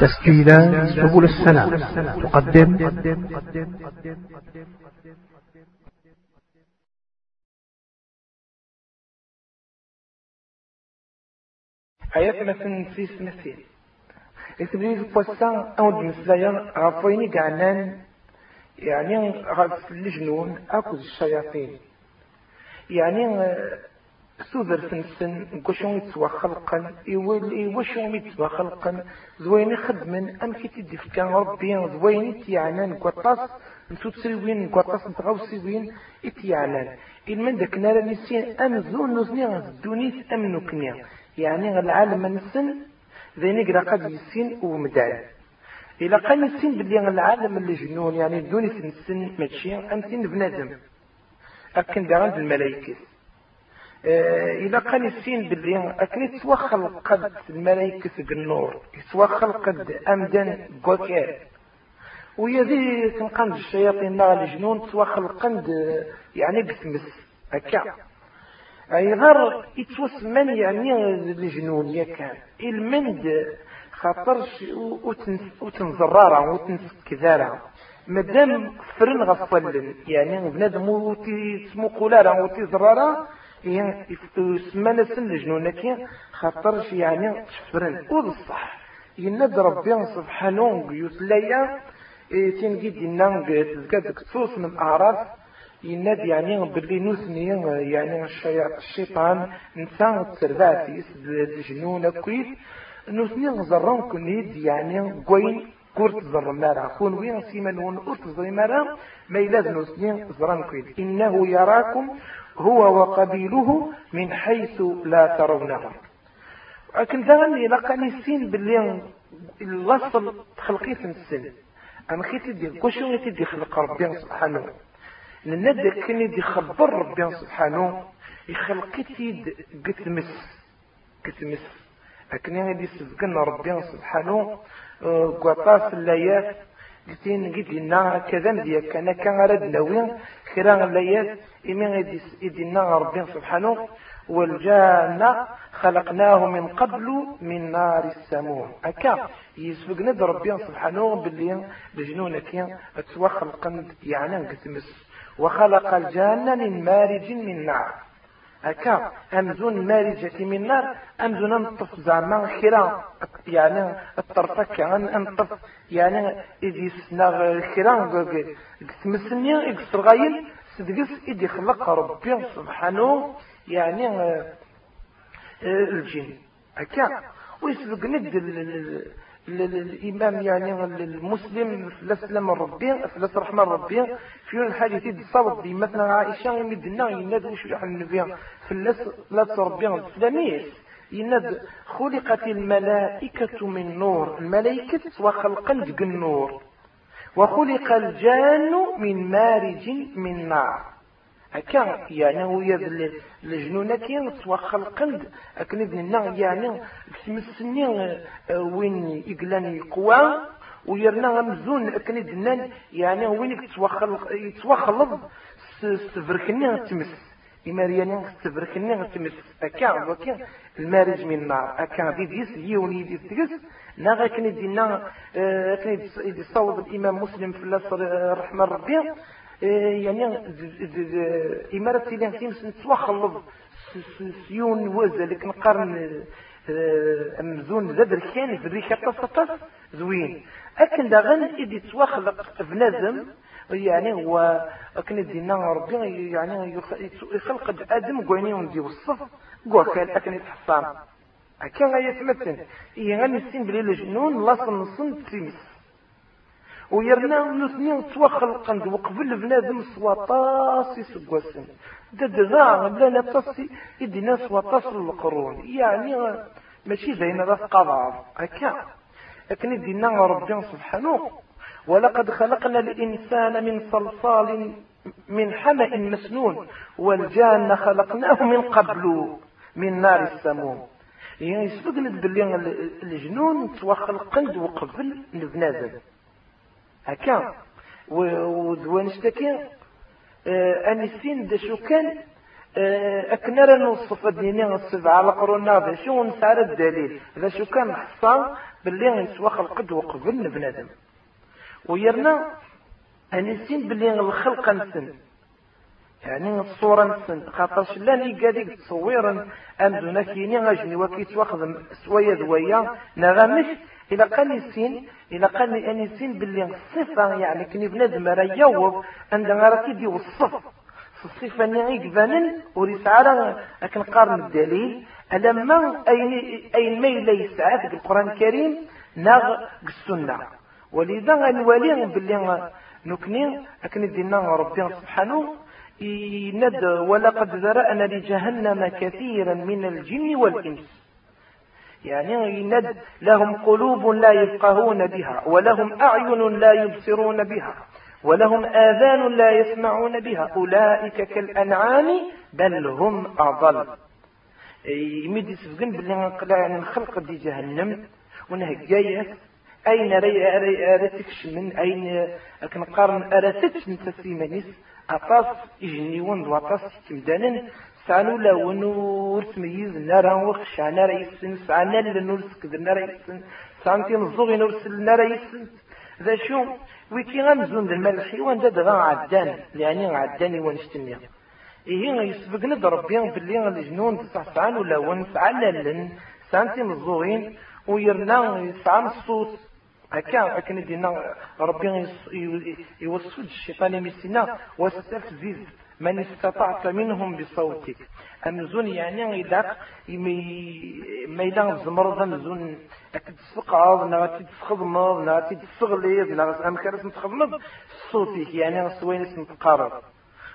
تسجيلات سبل السلام. تقدم. ayat masen sis masin إتبليز بوسان أو المسلايا غفويني قعنان. يعني غف الجنون أكو الشياطين. يعني سوذر سنسن قشون يتسوى خلقا يوشون يتسوى خلقا زوين خدمن أم كي تدي كان ربي زوين تيعنان قطاس نسو تسوين قطاس نتغوسيوين اتيعنان من داك نارا نسين أم زون نزني دونيت أم نكنيا يعني العالم نسن ذيني قرا قد يسين ومدان إلا قال يسين باللي العالم اللي جنون يعني دوني سنسن ماشي أمسين بنادم أكن داران الملائكة إلا قال يسين باللي أكن يتوخل قد الملائكة النور يتوخل قد أمدان قوكار ويا ذي كنقند الشياطين نار الجنون توخل قند يعني بسمس هكا. أي غير يتوسمن يعني الجنون يكان المند خاطرش وتنزرارة وتنسكذارة. مادام فرن غفلن يعني بنادم وتي سمو قولارة وتي زرارة يسمى سن الجنون كي خاطرش يعني تفرن وبصح يناد ربي سبحانه يسليا تنقيد ينام تزكاد كتوس من أعراف. يناد يعني باللي نوثني يعني الشيطان. نسان ترباتي الجنون كويس نوثني غزران كنيد يعني قوين كورت زر مارا خون وين سيمن ون أرت زر مارا ما يلازم نوثني زران كويد إنه يراكم هو وقبيله من حيث لا ترونهم لكن دغني لقاني السين باللي الوصل خلقيت السن. أنا خيتي دي كوشو تدي خلق ربي سبحانه. لأن كان يدي خبر ربي سبحانه يخلق تيد قتمس. قتمس. لكن يدي سبقنا ربي سبحانه قطاس اللايات قلتين قد لنا كذا مديا كان كان رد نوي خيران اللايات إمين يدي لنا ربي سبحانه والجنة خلقناه من قبل من نار السموم أكا يسبقنا ربي سبحانه باللي بجنونك تسوى يعني قتمس وخلق الجنة من مارج من نار هكا أمزون مارجة من نار أمزون أنطف زعما خيرا. يعني الطرفة كان أنطف يعني إذا سنا خيرا تمسني إكسر غايل سدقس إذا خلق ربي سبحانه يعني آه، الجن. هكا. ويسبق ند الإمام يعني المسلم فلسلم ربي فلس رحمة ربي في الحديث دي مثلا عائشة يمدنا يناد وش يحن النبي. فلس لا تربي الإسلامية يناد خلقت الملائكة من نور. الملائكة وخلقا النور. وخلق الجان من مارج من نار. هكا يعني هو يد الجنون كي توخى القلب اكن ابننا يعني سمسني آه، وين يقلان يقوى ويرنا مزون اكن ابننا يعني وين يتوخلض استفركني تمس إمارياني استفركني تمس هكا وكا المارج من النار هكا ديس يوني ديس تقس ناغا آه، كان يصوب الإمام مسلم في الله الرحمن ربي إيه، يعني إمارة تيلان تيمس نتوخلض سيون وزا لك نقارن أمزون زاد ركان في الريكة تصطف زوين أكن داغن إدي تواخلق بنادم يعني هو أكن دينا ربي يعني يخلق آدم قويني وندي وصف قوة كان أكن يتحصان أكن غاية إيه غني السين بلي الجنون لاصن نصن تيمس ويرنا نثني توخلقن وقبل بنادم سواطاس يسقوسن ددغا بلا لا تصي يدينا سواطاس القرون يعني ماشي زين راس قضاء. هكا. لكن يدينا ربي سبحانه. ولقد خلقنا الإنسان من صلصال من حمأ مسنون. والجان خلقناه من قبل من نار السموم. يعني يسبقنا باللي الجنون توخلقن وقبل البنادم هكا. ودوان اشتكي آه، أنسين دا شو كان آه، أكنا راه نوصف ديني السبعة القرون هذا. شو نسعر الدليل؟ إذا شو كان حصان باللي يسوى خلقد وقبل بنادم ويرنا أنسين باللي الخلق نسن. يعني الصورة نسن. خاطرش لاني قاديك تصويرا. أمدونا كيني غاجني وكيت واخذ سوية ذويا نغمش إلى قال السين إلى قال أن السين باللي الصفة يعني كني بنادم راه يوض عندما راه تيدي والصف الصفة نعيق فانن وريس على لكن قارن الدليل ألما أين أين ما يسعى في القرآن الكريم ناغ السنة. ولذا غنولي باللي نكني لكن دينا ربي سبحانه يند ولقد ذرأنا لجهنم كثيرا من الجن والإنس. يعني يند لهم قلوب لا يفقهون بها ولهم أعين لا يبصرون بها ولهم آذان لا يسمعون بها. أولئك كالأنعام بل هم أضل. يمد يسفقن بالله يعني نخلق دي جهنم ونهجاية أين أرى من أين؟ كنقارن أرى تكشن تسيمانيس أطاس إجنيون وأطاس تمدانن سعنو لون ورسميز نارا وخشع نارا يسن سعنا لنرسك نارا يسن سعنتي نزوغي نرسل نارا يسن ذا شو؟ ويكي غمزون الملح وان داد غا عدان يعني عداني ونشتني إيه يسبق ربي باللي الجنون تصحصعان ولا ون سعنا سعنتي نزوغين ويرنا يسعى الصوت. هكا أكن دينا ربي يوصد الشيطان مسنا واستفزز من استطعت منهم بصوتك. أمزون يعني إذا ما إذا زمرض أمزون تسقعض نا تتخضمض نا تتسغليض نا أمكارس نتخضمض. صوتك يعني سوين نتقارب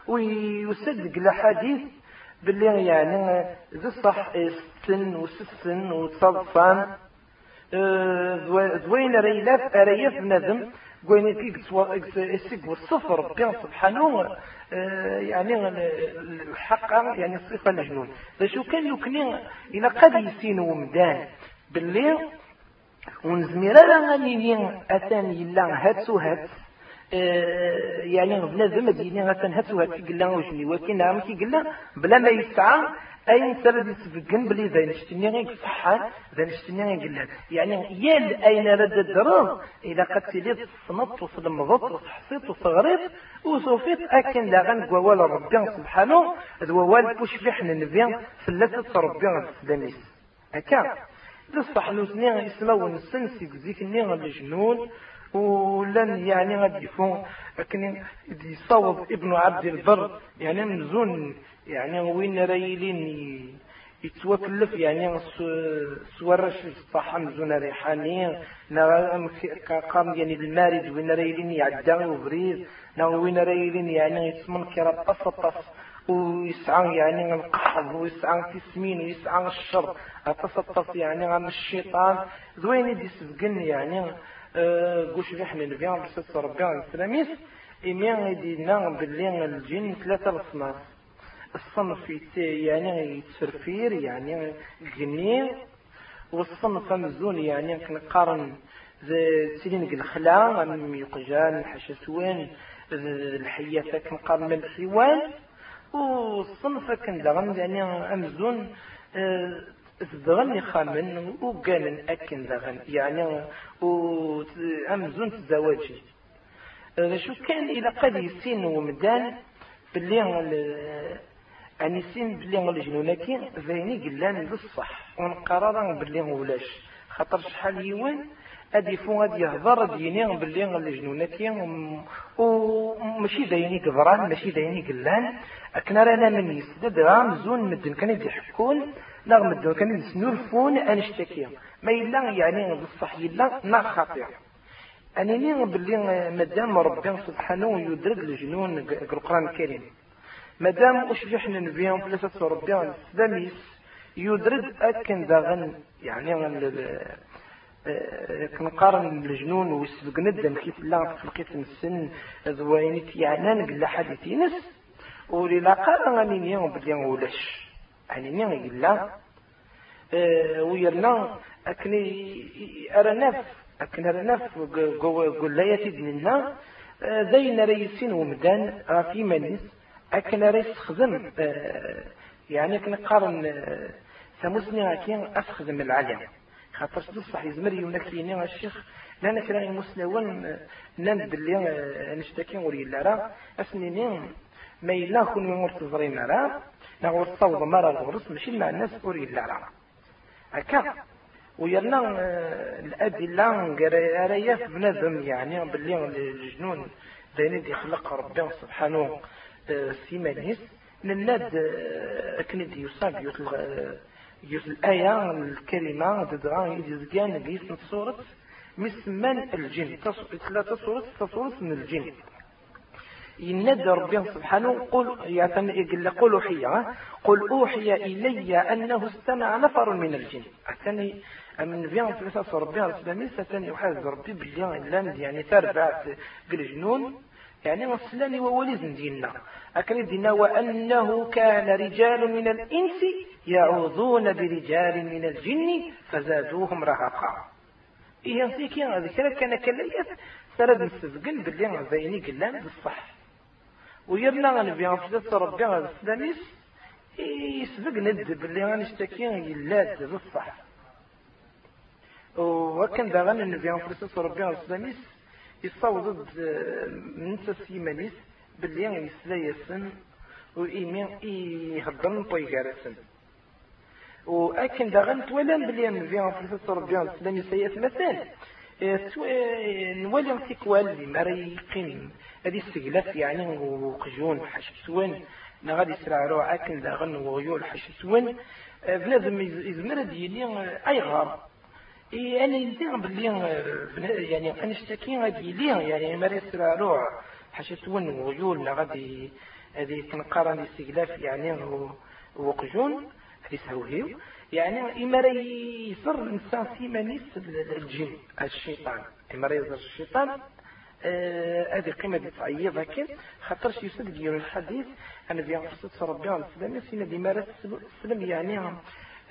ويصدق الأحاديث باللي يعني ذي الصح ستن وسسن وتصدفان زوين ريلاف ريف بنادم. قوين كيك والصفر ربي سبحانه آه، يعني الحق يعني الصفة الجنون فشو كان يكني إلى قد يسين ومدان. باللي ونزمير غني أتاني يلا هاتسو هات آه، يعني بنادم ديني غتن هاتسو هات كي قلنا وجني ولكن نعم كي قلنا بلا ما يسعى أين سرد يسبقن بلي ذا نشتني غير صحان ذا نشتني غير قلنا يعني يال أين رد الدرام إذا قد تليت صنط وصلمضت وصحصيت وصغريت وصوفيت أكن لا غن قوال ربي سبحانه الوال بوش فيحنا نبيان ثلاثة ربي السلاميس أكا. لصح نوثني إسمه ونسنسي زيك النيغ الجنون ولن يعني غادي يفون لكن يصوب ابن عبد البر يعني نزون يعني وين رايلين يتوكلف يعني سورش الصحة مزون ريحاني. قام يعني المارد وين رايلين يعدى وبريد وين رايلين يعني يسمن كرا قصطس ويسعى يعني القحض ويسعى تسمين ويسعى الشر. أتصطف يعني عن الشيطان. ذوين يدي يعني. قوش ريحنا نبيان بسط ربي السلاميس إميان يدينا باللي الجن ثلاثة الأصناف الصنف يعني يتفرفير يعني جني والصنف مزون يعني كنقارن سيدين الخلا من يقجان الحشسوان الحياة كنقارن الحيوان والصنف كان دغن يعني أمزون تدغن خامن وقال أكن دغن يعني وأمزون تزواجي شو كان إلى قد يسين ومدان باللي أني سين بلي الجنوناكي ذيني قلان للصح. ونقرر بلي ولاش. خاطر شحال يوان أدي فو ادي يهضر ديني بلي الجنوناكي وماشي دايني قدران ماشي دايني قلان. اكنا رانا من يسدد رام زون مدن. كان يضحكون لا مدن كان يسنورفون انشتكي ما يلا يعني بالصح يلا نا خاطئ أنني بلي مادام ربي سبحانه يدرك الجنون القرآن الكريم. مادام أشبح نبيهم ثلاثة ربي السلاميس يدرد أكن داغن يعني آه، كنقارن الجنون ويسبق ندم كيف لا في القيت السن ذوينك يعني نقل حديثي نس ولي لا قارن غني نيهم بلي ولاش. نيهم قلا آه، ويرنا أكني أرى نف أكن قول لا يتد منا داين ريسين ومدان في منيس أكن ريس خدم يعني كنقارن ثموسني أكين أسخدم العلم خاطر بصح يزمر يونكيني الشيخ. لأن كرا المسلمون نان بلي نشتكي وري لا راه. أسنينين ما إلا كون مرتزرين راه. نغور صوض مرة الغرس ماشي مع الناس وري لا راه. هكا. ويرنا الأدلة رايا بنادم يعني باللي الجنون داين يخلق ربي سبحانه سيمانيس. نناد أكند يصاب يوت الآية الكلمة ددغا يدزقان قيس صورة مسمان الجن ثلاثة صورة صورة من الجن. ينادى ربي سبحانه قل يقول قل أوحي قل أوحي إلي أنه استمع نفر من الجن. أتاني من فيان ثلاثة ربي الإسلامي ستاني يحاز ربي باللي لاند يعني تربع الجنون يعني وصلاني ووليز ديننا. أكن دينا وأنه كان رجال من الإنس يعوذون برجال من الجن فزادوهم رهقا. إيه نسيكي ذكرى كان كليت سرد نستزقن باللي زيني قلان بالصح. ويرنا غنبي غنفدت ربي غنسلاميس يسبق ند باللي غنشتكي يلاد بالصح وكان دا غنبي غنفدت ربي غنسلاميس يصوض من سيمانيس باللي يسلا يسن وإيمين يهضر طيقارسن وأكن دا غنتولى باللي نبي غنفدت ربي غنسلاميس سيئة مثال نولي تيكوال اللي هذه السجلات يعني وقجون حشتوان نغادي يسرع روح أكن داغن وغيول حشتوان بنادم يزمر ديالي أي غار. إيه أنا يزيغ باللي يعني أنا اشتكي غادي لي يعني مري يسرع روح حشتوان وغيول غادي هذه كنقارن الاستغلاف يعني وقجون. هذه سهوهيو. يعني إما يصر الإنسان سيمانيس الجن الشيطان. إما يصر الشيطان هذه آه قيمة تعيض لكن خاطرش يسد ديال الحديث. أنا في قصة ربي عليه السلام سينا دي مارس السلام يعني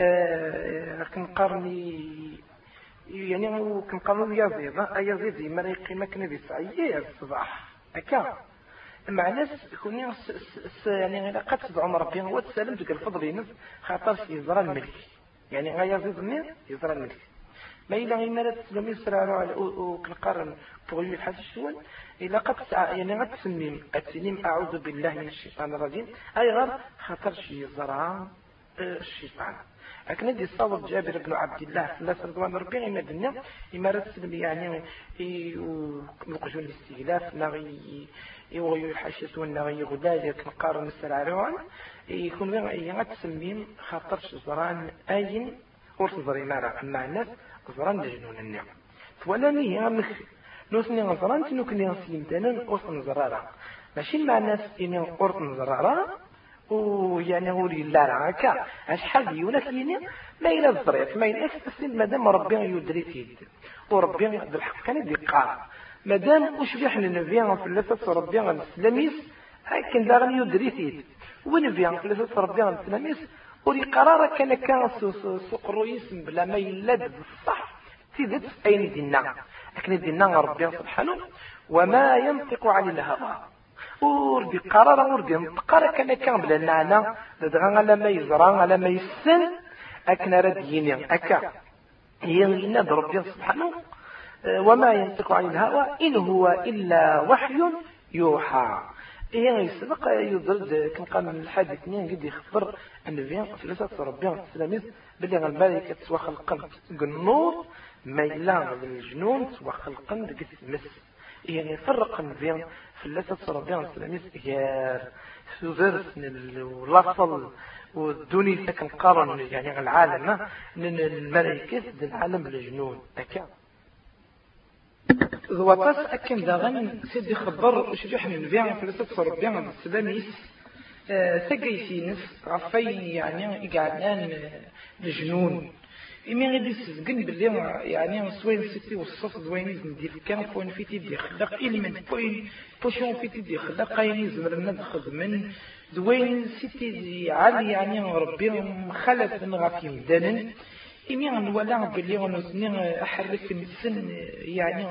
آه كنقارني يعني كنقارنو يزيد يزيد ديما قيمة كنا بيسعيد الصباح هكا مع ناس يكون يعني قد تدعو ربي هو تسلم تلك الفضل ينس خاطرش يزرى الملك. يعني غا يزيد مني يزرى الملك. ما إلا غير مرات لم يسرع على وكنقارن بغيو الحاج الشوال إلا قد يعني غد تسميم التنيم أعوذ بالله من الشيطان الرجيم. أي غير خاطر شي زرع الشيطان. لكن هذه الصور جابر بن عبد الله ثلاثة رضوان ربي غير مدنيا إما يعني يوقجون الاستغلاف نغي يوغيو الحشيس والنغي غداجة كنقارن السرع روان يكون غير تسميم خاطر زران أين ورس زرينارا أما الناس زران لجنون النعم. فولاني هي مخ نوسني غزران تنو كني غسيم تنن أوصن زرارا ماشي مع الناس إني أورطن زرارا ويعني هو لا راكا أشحال ديونا كيني؟ ما إلى الزريت ما إلى تسلم مادام ربي يدري تيد وربي بالحق كان يدقى مادام لنبيا في اللفة ربي الإسلاميس هكذا داغن يدري تيد ونبيا في اللفة ربي الإسلاميس وري قرار كان كان سوق الرئيس بلا ما يلد بالصح تيدت أين دينا لكن دينا ربي سبحانه وما ينطق عن الهوى. ور بقرار ور بنطقر كان كان بلا نعنا دغا على ما يزرع على ما يسن أكنا رديني أكا. يغينا ربي سبحانه وما ينطق عن الهوى إن هو إلا وحي يوحى. إيه يسبق يضرد كم قال من الحادث اثنين قد يخبر أن فيان ثلاثة ربي التلاميذ بلي الملائكة تسوى خلقا النور ما يلا الجنون تسوى خلقا قد مس يعني فرق فيان ثلاثة ربي التلاميذ يا سوزرس واللفظ والدوني سكن قارن يعني العالم من الملائكة العالم الجنون. أكا ضوطاس أكن داغن سيدي خبر شجح من بيع فلسفة ربيع السلاميس سجي سينس غفي يعني إقعدان الجنون إمي غادي سزقن باللي يعني سوين سيتي وصف دوين ندير كان فوين في تيدي خلق إلمن فوين بوشون في تيدي خلق قايني زمرنا نخدمن دوين سيتي عالي يعني ربي مخلف من غفي مدانن إمي غنولا باللي غنوزني أحرك السن يعني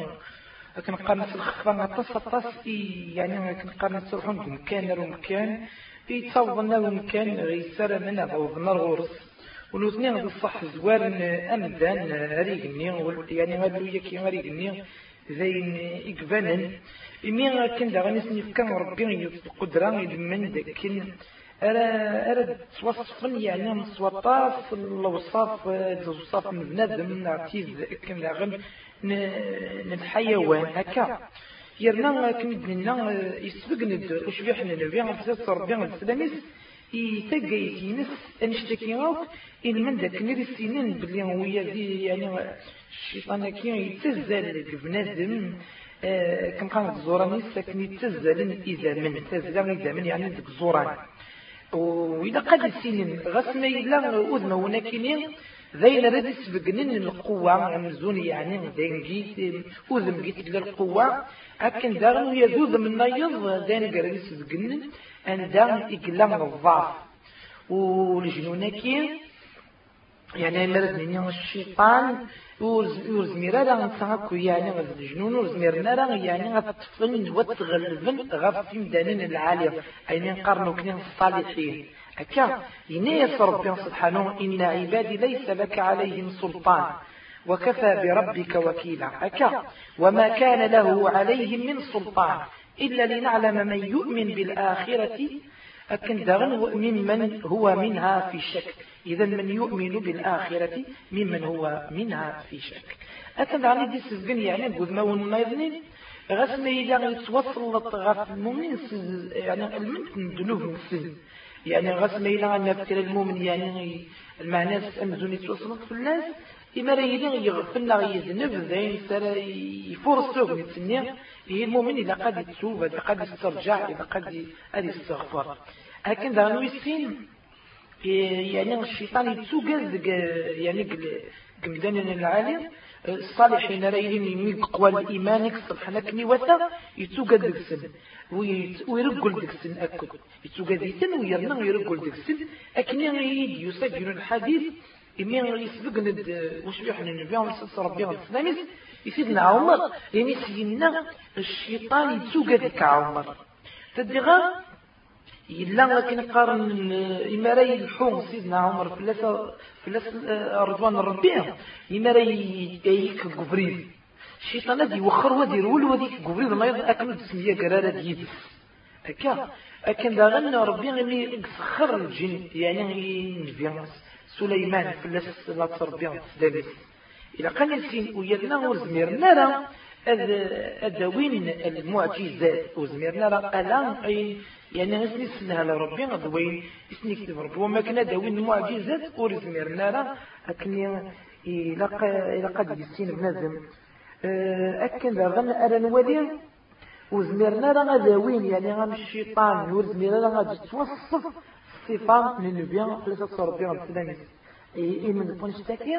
كنقارن في الخفة طاس طاس يعني كنقارن تروحون مكان ومكان يتصوضنا ومكان يسار من عوضنا الغرس. ونوثني غد الصح زوار أمدان ريقني يعني غادلو يكي ريقني زين إقبانا إمي كان داغا نسني كان ربي القدرة يدمن داكن أرى أرى توصفن يعني مصوطاف الوصاف الوصاف من بنادم نعتيز كان داغن. الحيوان هكا. يرنا كمدنا يسبق ند وش بيحنا نبيع فساد ربي السلاميس يتقى يتينس انشتكي غوك إن من ذاك نري السنين بلي هو يدي يعني الشيطان كي يتزال بنادم آه كم قال الزوراني ساكن يتزال إذا من تزال إذا من يعني ذاك الزوران وإذا قد السنين غس ما يلا أذن ونكينين ذين رد سبقنن القوة مزون يعني ذين جيت أذن جيت للقوة. أكن داغن يذوذ من نيض ذين قرد سبقنن أن داغن إقلام الضعف والجنونكي يعني مرد من الشيطان ورزمير راه نتعكو يعني غد الجنون ورزميرنا راه يعني غتفن وتغلبن غف في مدانين العالية. أين نقارنو كنين الصالحين. هكا ينيس ربي سبحانه. إن عبادي ليس لك عليهم سلطان. وكفى بربك وكيلا. هكا وما كان له عليهم من سلطان. إلا لنعلم من يؤمن بالآخرة. أكن دغن ممن هو منها في شك. إذا من يؤمن بالآخرة ممن هو منها في شك. أكن دغن دي سزقن يعني قد ما ونماذنين غسل إذا يتوصل غف المؤمن يعني المنت ذنوب مسلم يعني غسل إذا نفتر المؤمن يعني المعنى أمزون يتوصل في الناس إما راه يدين يغفلنا يذنب ذين سر يفور السوق نتسنى هي المؤمن إذا قد يتوب إذا قد يسترجع إذا قد يستغفر. لكن ذا نويسين يعني الشيطان يتسوق يعني قمدان العالم. الصالحين رايين يقوى الإيمان يكسر حنكني وثا يتوقع دكسن. ويرقل دكسن أكد يتوقع ديتن ويرنا ويرقل دكسن. أكني يد يسجل الحديث إمين يسبق ند وش بيحنا نبيهم سلسة ربيهم السلاميس يسيدنا عمر. يعني سيدنا الشيطان يتوقع دك عمر تدغى إلا كي نقارن إماري الحوم سيدنا عمر فلاس فلاس رضوان الربيع إماري يك قبريل. الشيطان هذي وخر ودي رول وديك قبريل ما يضل أكل تسمية قرارة ديدس هكا أكن دا غنى ربي غني سخر الجن يعني نبي سليمان فلاس لا تربيع تسدالس إلا كان يسين ويدنا ورزمير نرى أدوين المعجزات. وزميرنا راه ألا يعني غسني سنها لربي غدوين إسني كتب ربي. وما كنا داوين المعجزات ورزميرنا راه أكني إلا قد يسين بنادم. أكن ذا غن أرى نولي وزميرنا راه غداوين يعني غن الشيطان. وزميرنا راه غادي توصف صفة من النبي ثلاثة ربي غد إيمن بونشتاكي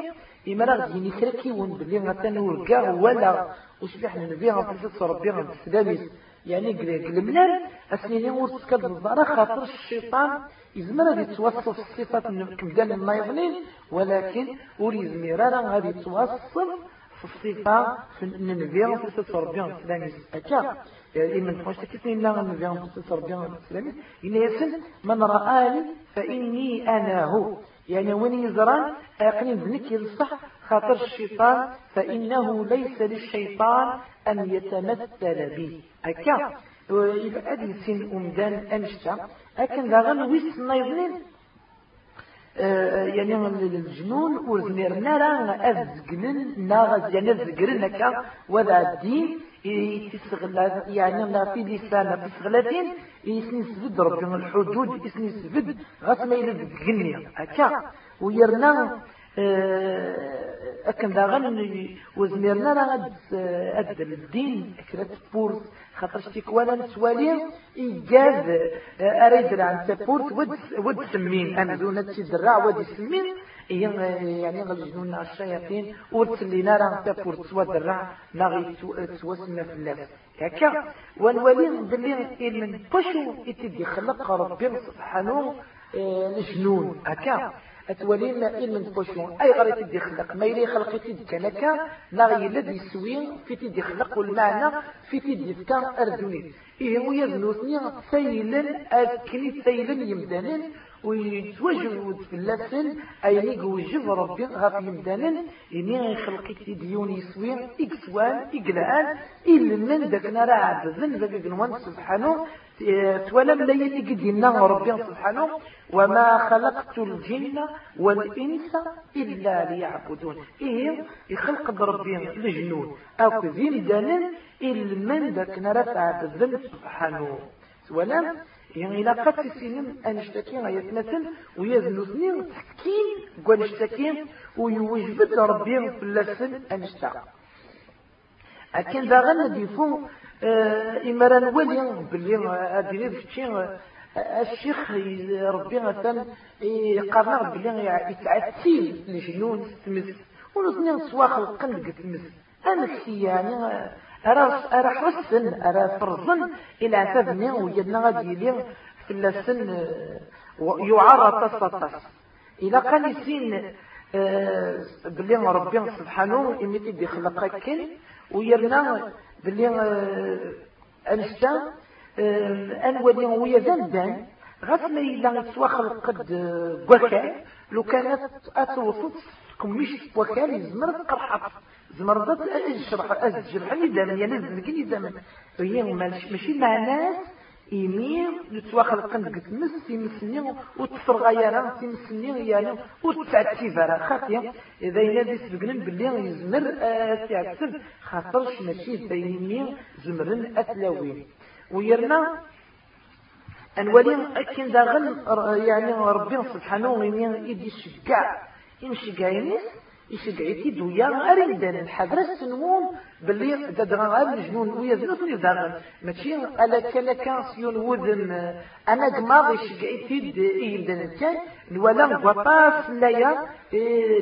إما راه ديني كركيون بلي غاتا نوركا ولا. وشبح نبي غنفلسس ربي غنفسداميس يعني قلملال أسنيني ورسكاد الضارة خاطر الشيطان يزمر غادي توصف الصفات كمدان النايضنين ولكن وريزمير راه غادي يتوصف في الصفة في النبي غنفلسس ربي غنفسداميس أكا؟ إمن بونشتاكي سنين لا غنبي غنفلسس ربي غنفسداميس إن يسن من رآني فإني أنا هو. يعني وين يزران أقنين بنك يلصح خاطر الشيطان فإنه ليس للشيطان أن يتمثل به. أكا أدي سن أمدان أمشتا أكن ذا غن ويس نايضنين. يعني الجنون ورزنير نارا أزقنن ناغز يعني أزقرن أكا وذا الدين يعني لا في لسان في سغلتين يسني سبد ربي الحدود يسني سبد غاس ما جنيا هكا ويرنا أكن داغن وزميرنا راه أد الدين كرات بورس خاطر شتيك ولا نسوالي إيجاز أريد عن تبورس ود سمين. أمزونة تدرع ود سمين يعني غلجنون الشياطين ورسلينا راه تبورس ودرع ناغي توسنا في اللفظ هكا ونولي بلي من بشو يتدي خلق ربي سبحانه الجنون هكا. أتولي ما إل من بوشون أي غير تدي خلق. ما يلي خلق تدي كنكا لا الذي يسوي في تدي خلق والمعنى في تدي فكا أردوني إيه هو يزنوثني سيلا أكني سيلا يمدانين ويتوجد في اللسن أي يوجب ربي غاف يمدانن إني خلقك ديون يسوي إكسوان إقلعان إلا من ذاك نرى ذاك جنوان سبحانه. تولم لا يتقدنا ربي سبحانه وما خلقت الجن والإنس إلا ليعبدون. إيه يخلق بربي الجنود أو كذين دانن إلا من ذاك نرى عبدن سبحانه. ولم يعني إلا قد تسينم أن اشتكي يتمثل ويزنو سنين تحكين قول اشتكي ويوجبت ربي في اللسن أن اشتكي أكن ذا غنى ديفو آه إمران ولي باللي أدري بشتي الشيخ ربي مثلا قرر باللي يتعتيل لجنون تمس. ونصني سواخ القلب تمس. أنا يعني أرى أرى حسن أرى فرزن إلى عتبني وجدنا غادي لي في اللسن يعرى تصطس إلى قال سين بلي ربي سبحانه إمتي دي خلق كل ويرنا بلي أنشتا أنولي ويا ذنبان غاس ما إلا يتسوى خلق قد بوكا لو كانت أتوسط كميش بوكا يزمر قرحط زمرضت الشرح الجرح اللي دام يا نزل كي دام هي ماشي معناه إيمي نتواخل قند قلت مس تيمسني وتفرغ يانا تيمسني يعني وتعتي فرا خاطيا إذا ينادي سبقنا باللي يزمر تعتب خاطرش ماشي بيني زمرن أتلاوين ويرنا أنولي أكن داغن يعني ربي سبحانه يدي الشقاع يمشي قاينيس يشجعتي دويا أريدان الحذر السنوم باللي دادغا غير الجنون ويا زنوثني داغن ماشي؟ ألا كان كان سيون وذن أنا قماض يشجعتي إيدان الكان ولا غطاس لايا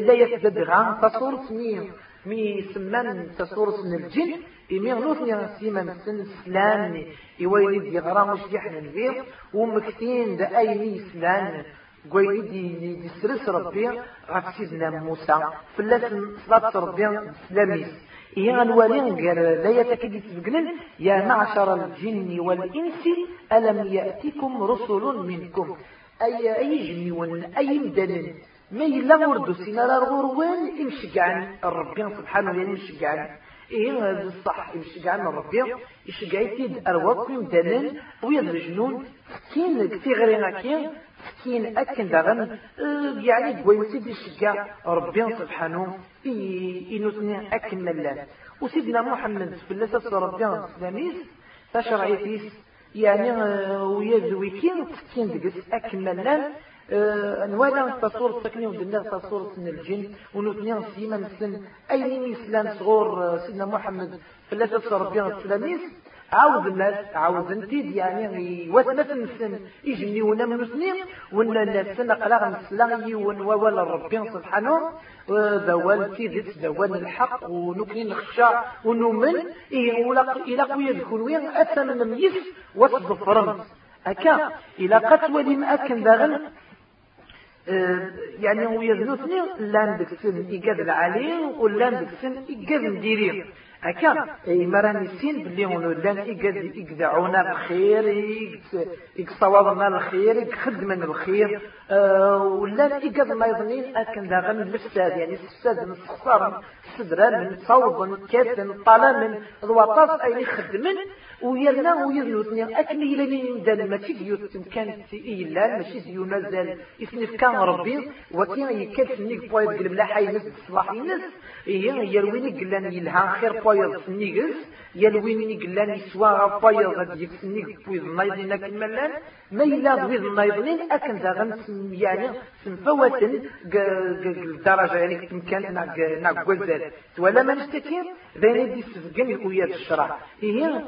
لايا تدغا تصور سنين مي سمان تصور سن الجن إمي غلوثني سيما سن سلان يويلي دي غرام وش يحنا البيض ومكتين دا أي مي سلان قوي دي دي سرس ربي غف سيدنا موسى. فلاس صلاة ربي سلاميس. إيه غنوالي غير لا يتكدي تسبقنن يا معشر الجن والإنس ألم يأتكم رسل منكم؟ أي أي جنيون أي مدنن ما يلا وردو سينا الغروان يمشقعن الربي سبحانه يعني يمشقعن إيه هذا الصح يمشقعن الربي يشقعيتي أرواق يمدنن ويضرجنون سكين في غير كين أكن دغن يعني قوي سيدي الشقاع ربي سبحانه إنوتني أكن ملان وسيدنا محمد في اللسة ربي الإسلاميس تشرعيتيس يعني ويذوي كين سكين دقس أكن ملان نوالا تصور السكني ودنا تصور سن الجن ونوتني سيما مثل أي إسلام صغور سيدنا محمد في اللسة ربي الإسلاميس. عاود الناس عاود انتيد يعني وثبت نسن يجني ونا من سنين ونا نسن قلاغ نسلاغي ونوال ربي سبحانه. ذوال تيدت ذوال الحق ونكني نخشى ونؤمن. إيه ولا إلى قوية ذكون وين أثمن ميس وصدفرن أكا إلى قتولي مأكن ذاغن يعني هو يذنوثني لأن دكسن إيقاد العالي ولان دكسن إيقاد مديرين هكا أي مراني سين بلي هونو لأن يقدعونا الخير يقصوضنا الخير يخدمنا الخير. ولان يقد ما يظنين أكن داغن الفساد يعني الفساد نستخسر صدرا من صوب كاتن طلا من الوطاس اي يخدمن ويرنا ويرنوتني يلاني دان ما تيجيوت كانت ايلا ماشي ديونا زال يسنف كان ربي وكان يكاد نيك بويد قلب لا حي نس صلاح الناس هي يرويني قلان يلها خير بويض سنيقز يلويني قلان يسوا بويض غادي يكسنيق بويض نايضين كمالان ما إلا بويض نايضين أكن ذا غن يعني سنفوتن الدرجة يعني كان ناق وزال ولا ما نشتكي ذا دي سفقن ويا الشرع. هي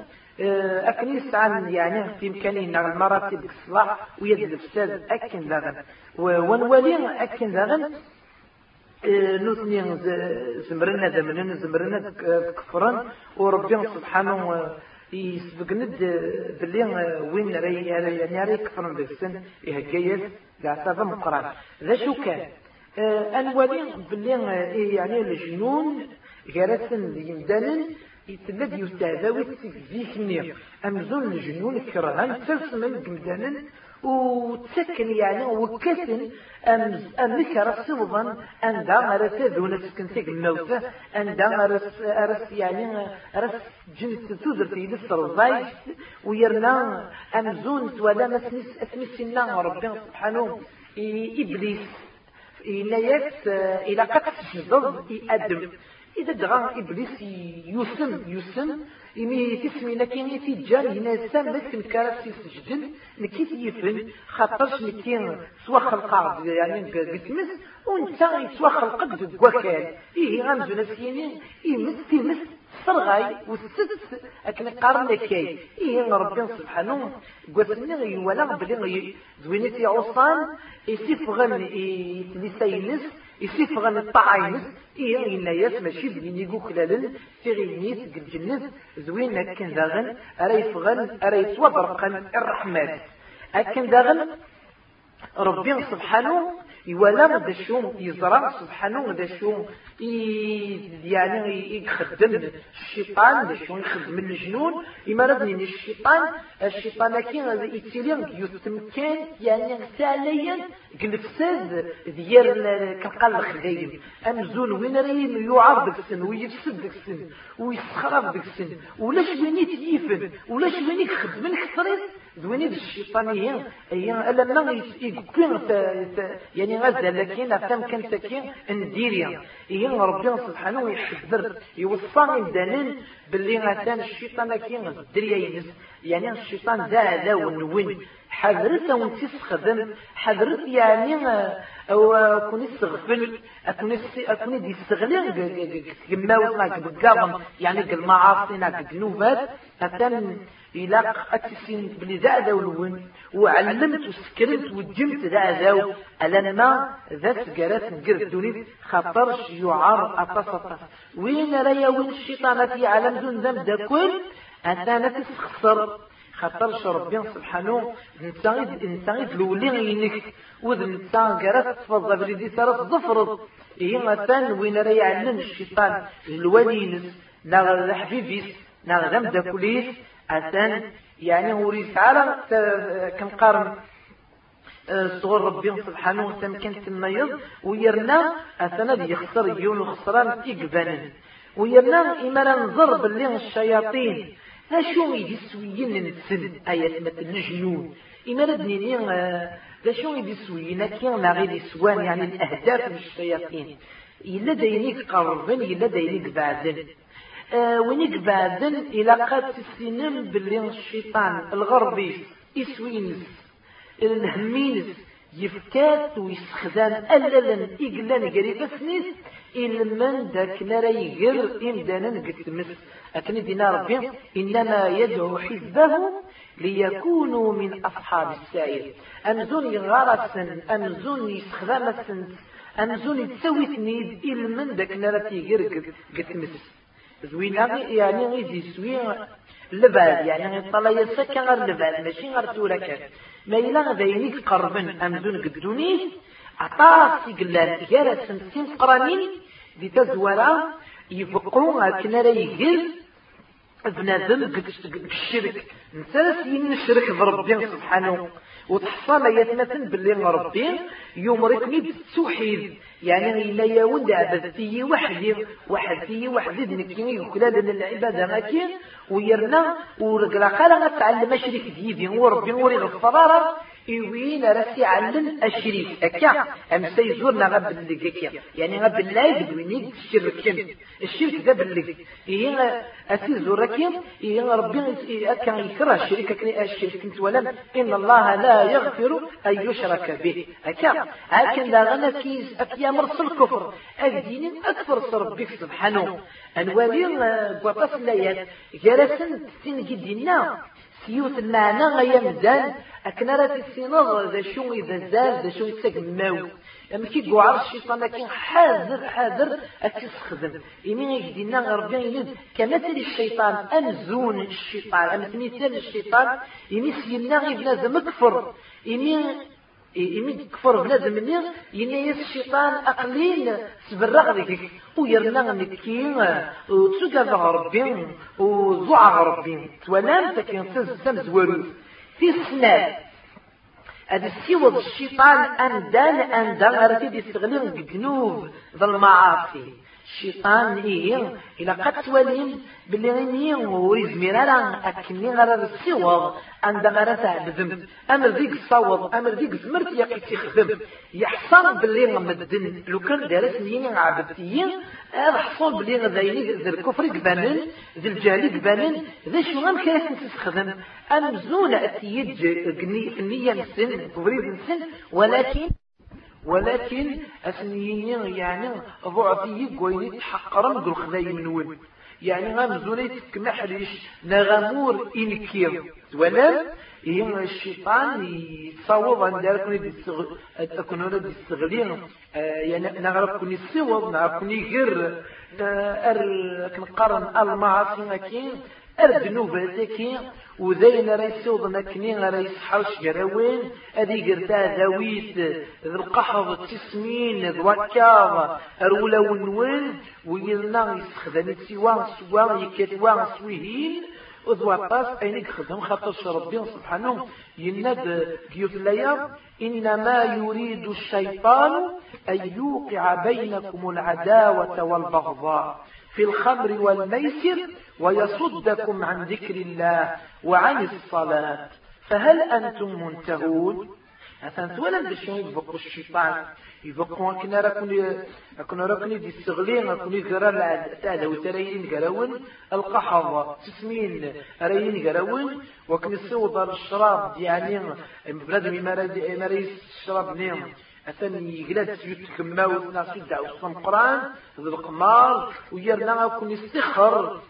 أكنيس عن يعني في إمكاننا المراتب الصلاح ويد الفساد أكن ذا ونولي أكن ذا نوثني زمرنا زمرنا زمرنا كفرا وربي سبحانه يسبقند باللي وين راي يعني راي كفرا بالسن يهجيز قاعد مقران ذا شو كان؟ آه، انوالي باللي آه، يعني الجنون جالسن يمدانن يتلد يستهداوي ذيك النير. امزون الجنون كرهان ترسمن جمدانن وتسكن يعني وكسن أم أمك رس أن دا رس تسكن تيك الموتى أن دا رس رس يعني رس جنس تودر في لسر الضايج ويرنا أمزون ولا مسنس أسمسنا ربنا سبحانه إبليس. إلا يس إلى قد تشدد يأدم إذا دغا إبليس يسم يسم. إمي تسمي نكي تيجان هنا سام لك نكارا سجدن. نكي تيفن خاطرش نكي سوا خلقا يعني قسمس وانتا سوا خلقك دكوكال إيه غامزو نسيني. إيه تيمس صرغاي والست أكن قارن كاي إيه ربي سبحانه. قوسنا يولا بلي زوينتي عصان. يسيفغن يتلسينس يسيفغن الطعاينس إيه إنا ياس ماشي بلي نيقو خلالن. في غينيس قد جنس زوين أكن داغن. أرا يفغن أرا يتوبرقن الرحمن. أكن داغن. ربي سبحانه. يولا دا يزرع سبحانه دا يعني يخدم الشيطان دا يخدم الجنون إما ربني الشيطان الشيطان كي يتسيلي يستمكن يعني ساليا قلفساد ديال كنقال الخدايم أمزون وين راين يعرض ديك السن ويفسد ديك السن ويسخرف ديك السن ولاش وين يتيفن ولاش وين يخدم الكثريت دويني الشيطانيين أي لما يكون يعني غزة لكن أفهم كان سكين نديريا إيه ربنا سبحانه يحذر يوصاني دانين باللي غتان الشيطان كين الدريا ينس. يعني الشيطان ذا ذا ونوين. حذرت وانت تستخدم حذرت يعني أو كوني استغفل اكوني اكوني دي استغلال كما وصلك بالقاضم يعني المعاصي ناك الذنوبات اتن إلا أتسين بلي ذا ولون وعلمت وسكرت وجمت ذا ذاو ألما ذا سقرات نقر دوني خطرش يعار أتصطف وين ريا وين الشيطان في عالم دون ذنب دا كل أنا تسخسر خطرش ربي سبحانه نتاغيد نتاغيد لولين ينك وذ نتا قرات تفضل بريدي سارة ظفرض إيه مثلا وين ريا علم الشيطان؟ الولينس. نغ ذنب دا كليس أثان يعني هو رسالة كنقارن. صغر ربي سبحانه وتعالى كان تميز ويرنا أثنا يخسر يون الخسران إقبانا ويرنا إما ننظر باللي الشياطين. أشو يدي سويين نتسن آيات مثل الجنون إما ردنيني لاشو يدي سويين كيان غير سوان يعني الأهداف من الشياطين. إلا داينيك قربن إلا داينيك بعدن آه ونيك بعدن إلى قد السنم باللي الشيطان الغربي يسوينس الهمينس يفكات ويسخدان. أللا إقلان قريبا سنيس إلمن داك نرى يقر إمدانا قتمس أكن دينا ربي إنما يدعو حزبه ليكونوا من أصحاب السائر أمزون يغارسن أمزون يسخدامسن أمزون يتسوي تنيد إلمن داك نرى تيقر قتمس زوينة يعني غيدي سوي لبال يعني طلع يسكن غير لبال ماشي غير كان. ما إلا ذينيك قربن أمزون قدونيس عطاس يقلان غير سنتين قرانين دي تزورا يفقون هكنا يقل بنادم قد الشرك. نساس ينشرك بربي سبحانه. وتحصل يتمثل باللي ربي يمركني بالتوحيد يعني إلا يود عبدتي وحدي وحدي وحدي نكيني وكلا لنا العبادة ما كين ويرنا ورقلا قال تعلم شريك ديدي. وربي وري غفرارا إيوين راسي علن الشريك أكا أم سيزورنا غب اللقيا يعني غب الله يدويني الشرك الشرك ذا باللق إيه أسي زورك إيه ربي أكا يكره الشريك الشرك انت ولم. إن الله لا يغفر أن يشرك به. أكا لكن لا غنى كيس أكيا مرسل الكفر. أدين أكفر ربك سبحانه. أنوالي قوطاس الليات جرسن تسين جدينا سيوت المعنى غيا مزال أكنا راه تسينض ذا شو إذا زال ذا شو يتساق الماوي أما كي قوار الشيطان لكن حاذر حاذر أتسخدم إني يجدينا ربي يلد كمثل الشيطان أمزون الشيطان. أمثل الشيطان إني سينا غير لازم أكفر إني إيمين كفر بنادم مني ينيس الشيطان أقلين تبرغ ذيك ويرنا نكين وتسوكا ربي وزوع ربي تولان تكين تزم زوارو في السنة. هذا السيوض الشيطان أندان أندان أرتي يستغلين بجنوب ذا المعاصي الشيطان إيه إلا قد تولين باللي غني ويزمير على أكني غير الصواب. عند غير تعبدم أمر ذيك الصواب أمر ذيك زمرت يقي تخدم يحصل باللي غمدن. لو كان دارس نيني عبدتيين هذا حصل باللي غذايني ذي الكفر قبانن. ذي الجهل قبانن. ذي شو غام كيف تستخدم؟ أمزونة أتيج نية نسن. تبريد نسن. ولكن ولكن أثنيين يعني ضعفي قويني تحقرم قل من وين يعني غامزوني كمحريش نغامور إنكير. ولا إيه الشيطان يتصوب عند ذلك أكون رد يستغلين يعني نعرف كوني الصوب نعرف كوني غير. أر كنقارن المعاصي كين الذنوب هذاك وذين راه يسوض مكنين راه يصحوش جراوين هذي قرتا ذويت ذو القحض تسمين ذو الكاظ رولا ونوين ويلنا يستخدم سوا سوا يكتوا سويهين. وذو الطاس أين يخدم خاطر ربي سبحانه يناد قيوت الليا إنما يريد الشيطان أن يوقع بينكم العداوة والبغضاء. في الخمر والميسر ويصدكم عن ذكر الله وعن الصلاة. فهل أنتم منتهون؟ أثنت ولا بشون يبقوا الشيطان يبقوا كنا ركني كنا ركني دي السغلين كنا قرا تادا وترين قراون القحض تسمين رين قراون وكن السود الشراب يعني بلاد ما ريس الشراب نيم. أثني يقلد سيوت كماوت ناس يدعو القرآن ذو القمار ويرنا كن يستخر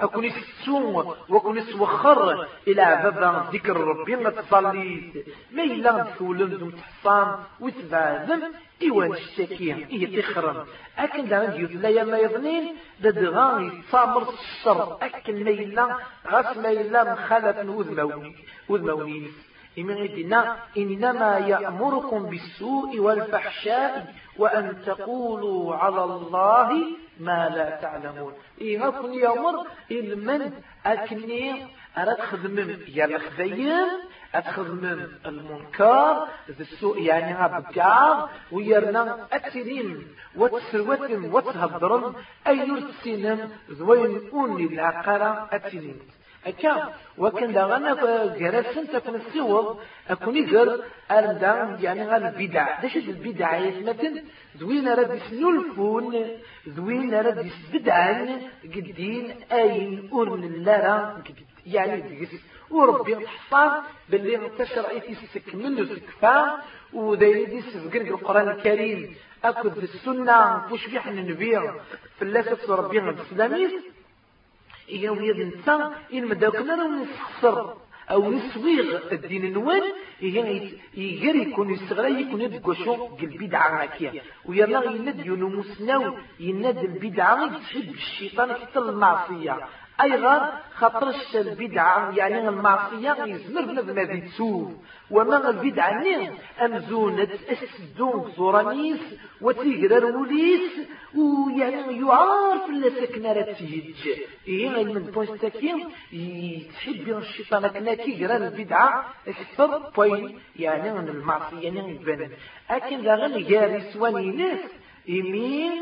أكون يسوم وكون يسوخر إلى بابا ذكر ربي ما تصلي ما إلا تولم ذم تحصان وتبعزم إيوان الشاكية إيه تخرم. أكن دعنا ديوت لا يما يظنين ددغا يتصامر الشر. أكن ما إلا غاس ما إلا مخالف وذموني وذموني إمغدنا إنما يأمركم بالسوء والفحشاء وأن تقولوا على الله ما لا تعلمون. إيه أكن يأمر المن أكني أراد خدمم يا الخذيم أتخدمم المنكر ذي السوء يعني هبكار ويرنا أترين وتسروتم وتهضرم أي يرسينم ذوين أوني العقارة أترين أكا وكان داغنا جرسن تكون السوق أكون يقر أرمدا يعني غير البدع. داش البدع يثمتن ذوين رد يسنلفون ذوين رد يسبدعن قدين أين أرن اللارا يعني دقس وربي الحصان باللي انتشر ايتي سكمل وسكفا ودايدي سفقن القرآن الكريم. أكد في السنة وش بيحن النبي في اللاسة ربي الإسلامي إيه ويد نتا إن مداوكنا راه نسخسر أو نسويغ الدين النوان يجري يكون يستغل يكون يدقشو البدعة هكيا ويلا يند يونو مسناو يند البدعة تحب الشيطان حتى المعصية. أيضا خطرش البدعة يعني المعصية يزمر بنادم هذه تسوف وما البدعة نين أمزونة السدون زورانيس وتيقرر وليس ويعني يعرف لا سكنة تيج إيه من بوين تاكين تحب الشيطان كنا كيقرا البدعة أكثر بوين يعني من المعصية يعني يبان لكن لا غير سواني ناس يمين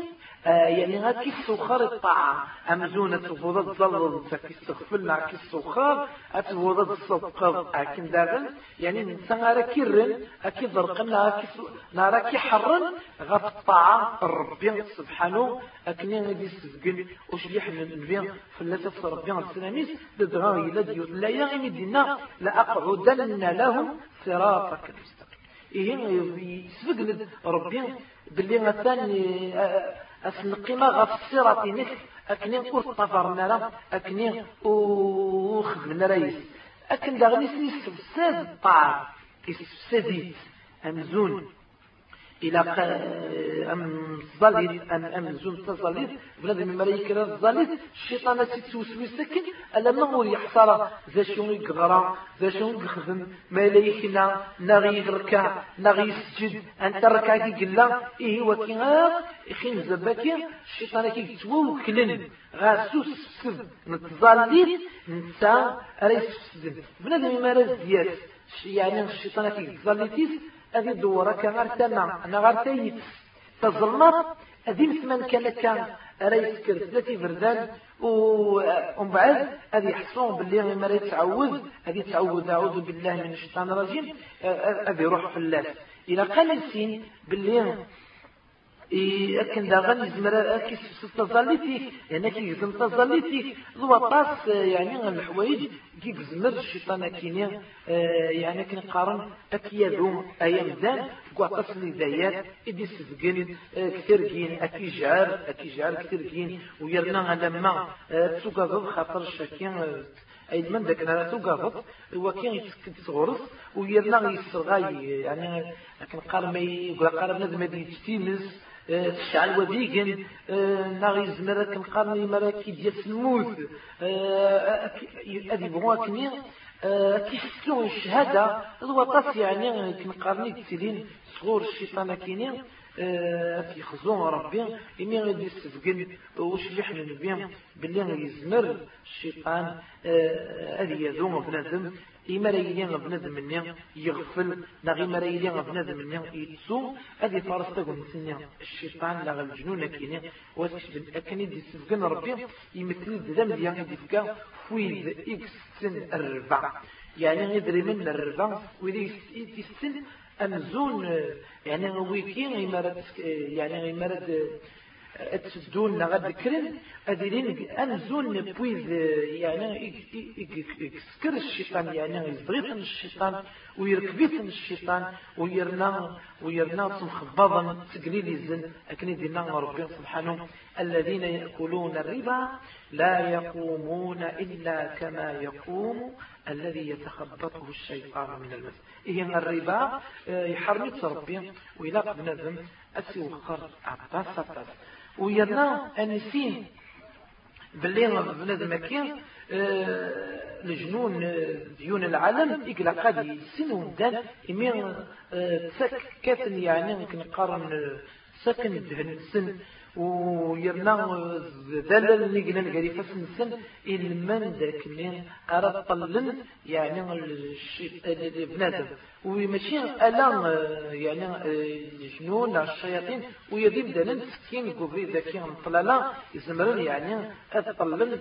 آه يعني هاكي السخار الطاعة أمزونة تفوضة تظلل تاكي استغفلنا كي السخار أتفوضة الصدقة أكين داغن يعني نسان راكي رن أكي ضرقنا أكي ناراكي حرن غف الطاعة الربي سبحانه. أكني غادي سبقن وش يحمل النبي فلاتة ربي السلاميس لدغاوي لديو لا يغني دينا لأقعدن لهم صراطك المستقيم. إيه يسبق ربي. باللي مثلا أسنقيمة غف الصراط نك أكني أطفرنا لا أكني أخذنا رئيس أكن داغني سيستفساد طاعة يستفسديت أمزون. إلى أم الظليل أن أمزون تظليل بنادم ما يكرا الظليل الشيطان تتوسوي سكن ألا ما هو يحصر ذا شنو يقرأ؟ ذا شنو يخدم؟ ما ليكنا نغي يركع نغي يسجد أنت ركع كي قلا إيه وكي إخين زباكي الشيطان كي يتوكلن. غاسوس سد نتظليل نتا ريس سد بنادم ما رزيات يعني الشيطان كي يتظليل هذه الدورة كغير تما أنا غير تيت تظلمت. هذه مثمن كان كان رئيس كرتلتي فردان. ومن بعد هذه يحصون باللي ما يتعوذ هذه تعوذ. أعوذ بالله من الشيطان الرجيم. هذه يروح في الله إلى قال السين باللي أكن داغن يزمر أكي تظلي يعني كي يزم تظلي فيك ذو طاس يعني الحوايج كي يزمر الشيطان كيني يعني كي نقارن أكي يذوم أيام دان قواطاس الهدايات إدي سفقن كثير كين كثير كين ويرنا لما تسوق خاطر الشاكين أي من ويرنا يسرغاي يعني ما يقول تشتيمس تشعل وديقن ناغي زمرا كنقارني مراكي ديال الموت هذه بغوا كني كيفسلو الشهادة الوطاس يعني كنقارني تسيدين صغور الشيطان كينين في خزون ربي. إمي غادي يستفقن وش اللي حنا نبيا باللي يزمر الشيطان هذه يذوم بنادم. إما رايلين بنادم مني يغفل. نغي ما رايلين بنادم مني يتسو هذه فارس تقول نسني الشيطان لا الجنون كيني واسكش أكني دي سفقن ربي؟ يمثل الدم ديالي دي فكا فويد إكس سن الربع يعني يدري من الربع ويدي يستن أمزون يعني ويكين إمارة يعني إمارة تسدون غد كرن أدرين أمزون بويز يعني يسكر الشيطان يعني يزبغيث الشيطان ويركبيث الشيطان ويرنا ويرنا مخبضا تقليل الزن أكن دينا ربي سبحانه الذين يأكلون الربا لا يقومون إلا كما يقوم الذي يتخبطه الشيطان من المس. إيه الربا يحرمت ربي وإلا بنادم أسي وخر عطاس ويرنا أنسين باللي بنادم كين الجنون ديون العالم إقلا قد يسنون دان إمين تسك كاتن يعني كنقارن سكن دهن سن ويرنا ذلل نقنا نقري فسن سن إلمن ذاك من أرى طلن يعني بنادم. وماشي ألا يعني الجنون الشياطين؟ ويديب دانا سكين قبري ذاكي مطللا يزمرن يعني أطلن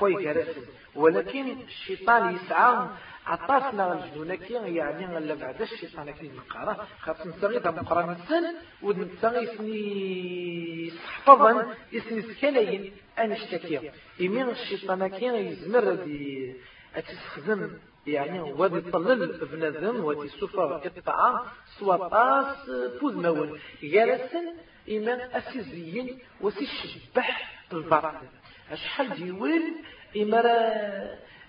بوي كارسن ولكن الشيطان يسعى عطاسنا الجنون كي يعني لا بعد الشيطان كي نقرأ. خاص نسغي دا مقرا السن ونسغي سني حفظا اسمي سكنين انشتكي يمين الشيطان كي يزمر دي اتستخدم يعني وادي طلل بنادم وادي سفر الطعام سواطاس فوز مول جالسن إيمان أسيزيين وسي الشبح الباطل أشحال ديوال إمارة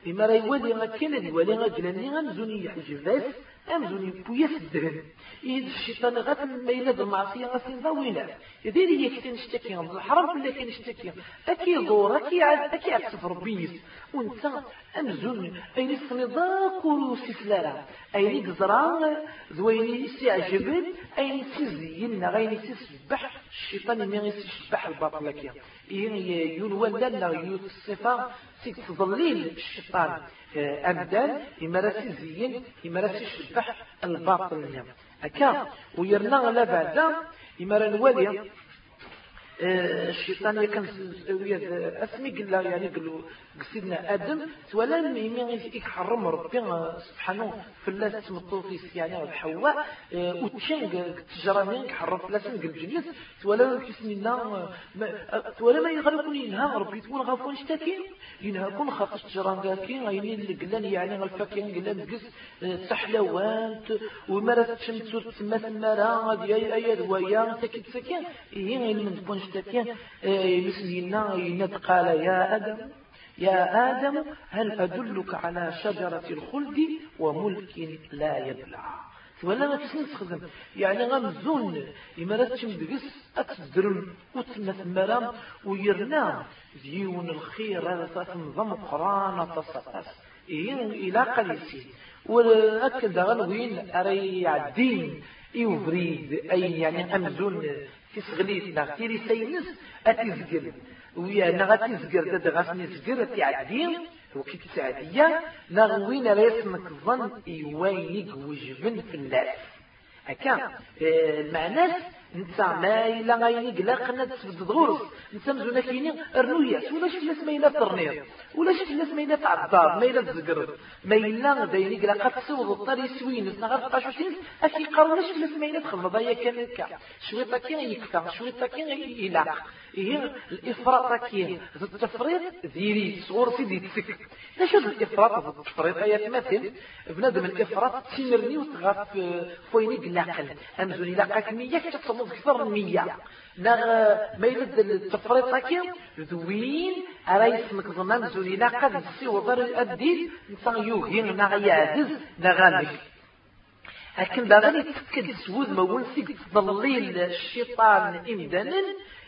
إمارة يوالي غاكين يوالي غاكلاني غنزوني يحجباس أمزوني بويا الدهن إذا الشيطان غات ما يناد المعصية غاسي ضوينا يدير هي كي نشتكي من الحرام ولا كي نشتكي أكي دور أكي عاد أكي عاد سفر بيس. وأنت أمزون أين سني ضاكو سفلارا أين قزران ذويني استعجبن أين سيزين غيني سيسبح الشيطان يمين يسبح الباطل لك ينوان لنا يوصفا سيك تضليل الشيطان. أمدان يمارسي زين يمارسي شبح الباطل نعم أكا ويرنا لا بعد يمارا نوالي الشيطان كان أسمي قال يعني قالوا سيدنا آدم ولا ميمي يحرم ربي سبحانه في الله تمطوطيس يعني الحواء وتشان تجرانين حرم في الله قال الجنس ولا كسمنا ولا ما يغلقون ينهى ربي تكون غافون اشتكين ينهاكم خاطر تجران كاكين غايني اللي قلان يعني الفاكين قلان قس تحلوان ومرة تشمتو تسمى ثمارا ديال اياد ويا ساكن ساكن هي من تكون اشتكين مسلينا يناد قال يا آدم. يا آدم هل أدلك على شجرة الخلد وملك لا يبلع؟ ولا ما تسني تخدم يعني غمزون إما تشمدقس أتدرم وتمثمرا ويرنا ديون الخير هذا تنظم قرآن تصفص. إيه إلى قليسي ولأكد غلوين أري عدين. يفريد أي يعني أمزون. في سغليتنا تيري سينس أتزقل. ويا نغتي زقر داد غاسني زقر تعدين وكي تسعدية نغوين ريسمك ظن إيوينيك وجبن في الناس. هكا المعنى انت ما إلا غايني قلاق تسبد غورس انت مزونا كيني ولا شفت ناس ما إلا ترنير ولا شفت ناس ما إلا تعذاب ما إلا تزقر ما إلا دايني قلاق تسوض الطري سوين نغار قاشوتين أكي قارو شفت ناس ما إلا تخلط ضايا كان كا شويطا كين يكتا شويطا كين يلاق هي الإفراط كي التفريط ذيري صور سيدي تسك إيش الإفراط التفريط هي مثل بنادم الإفراط تمرني وتغاف فويني قلاقل أمزوني لاقاك من مية نغ ما يلد التفريط كي ذوين أرايس مكظمان زوني لاقا نسي وضر الدين نسان يوهين نغ يعدز نغانك لكن باغي يتأكد سود ما ونسيك تضليل الشيطان إمدانا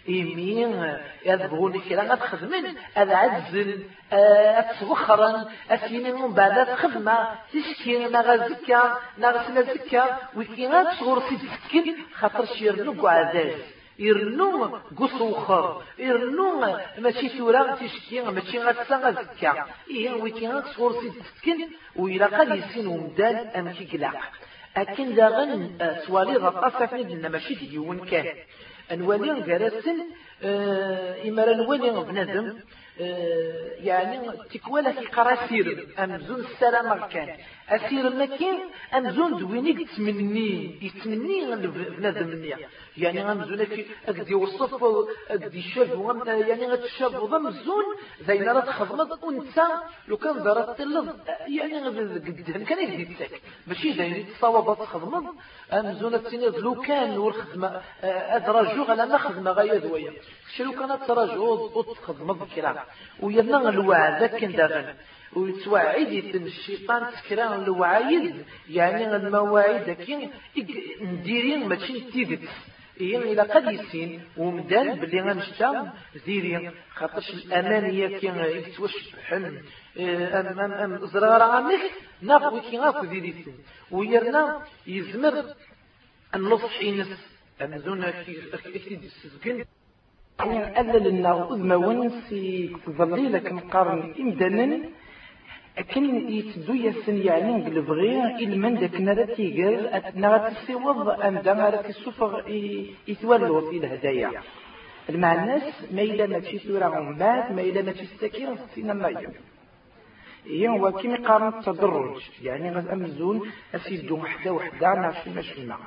إيمين يذبغوني كلا غتخدمن هذا عزل أتوخرا أسيني من بعد خدمة تشكي نغا زكا نغا زكا. وكي غتصغر سيتسكن خاطر شيرنو عزاز. يرنو قصوخر. يرنو ماشي ثورا تشكي ماشي غتسا زكا. إيه وكي غتصغر سيتسكن وإلا قد يسين ومدان أمكي قلاق أكن داغن سوالي غطاسة فين ماشي ديون كان نولي غرسن آه إما نولي بنادم آه يعني تكوالا في قراسير أمزون السلام كان. أسير مكان أمزون دوينيك تمني يتمني بنادم النية يعني غمزون أقدي وصف أقدي شاف يعني غتشاف ضمزون زي نرى تخضمض أنت لو كان دارت تلظ يعني قدهم كان يجدي تساك ماشي زي تصاوب تخضمض أمزون التنيض لو كان والخدمة أدرجو على ما خدمة غاية دوية. شلو كانت تراجعو وتخضمض كلام وينا الوعد كان داغن ويتوعد الشيطان تكران الوعايد يعني المواعيد كي نديرين ماشي تيدت إيه إلى قد يسين ومدان بلي غنشتا زيري خاطرش الأمانية كي يتوشبحن أم أم أم زرارة عنك ناقوي كي غاكو ديريسين ويرنا يزمر النصح ينس أمزونا كي كي تسكن أذل النار أذمون في ظليلك مقارن إمدانا. أكن يتدو يسن يعني نقلب غير إلمن داك نرى تيقر نرى تسيوض أم دا نرى تسوفغ يتولو في الهدايا المعنى ما إلا ما تشي ثورة غمات ما إلا ما تشي ستاكير سينا مايو هي هو كيما قارن التدرج يعني غد أمزون أسيدو وحدة وحدة نعرف ما شفنا.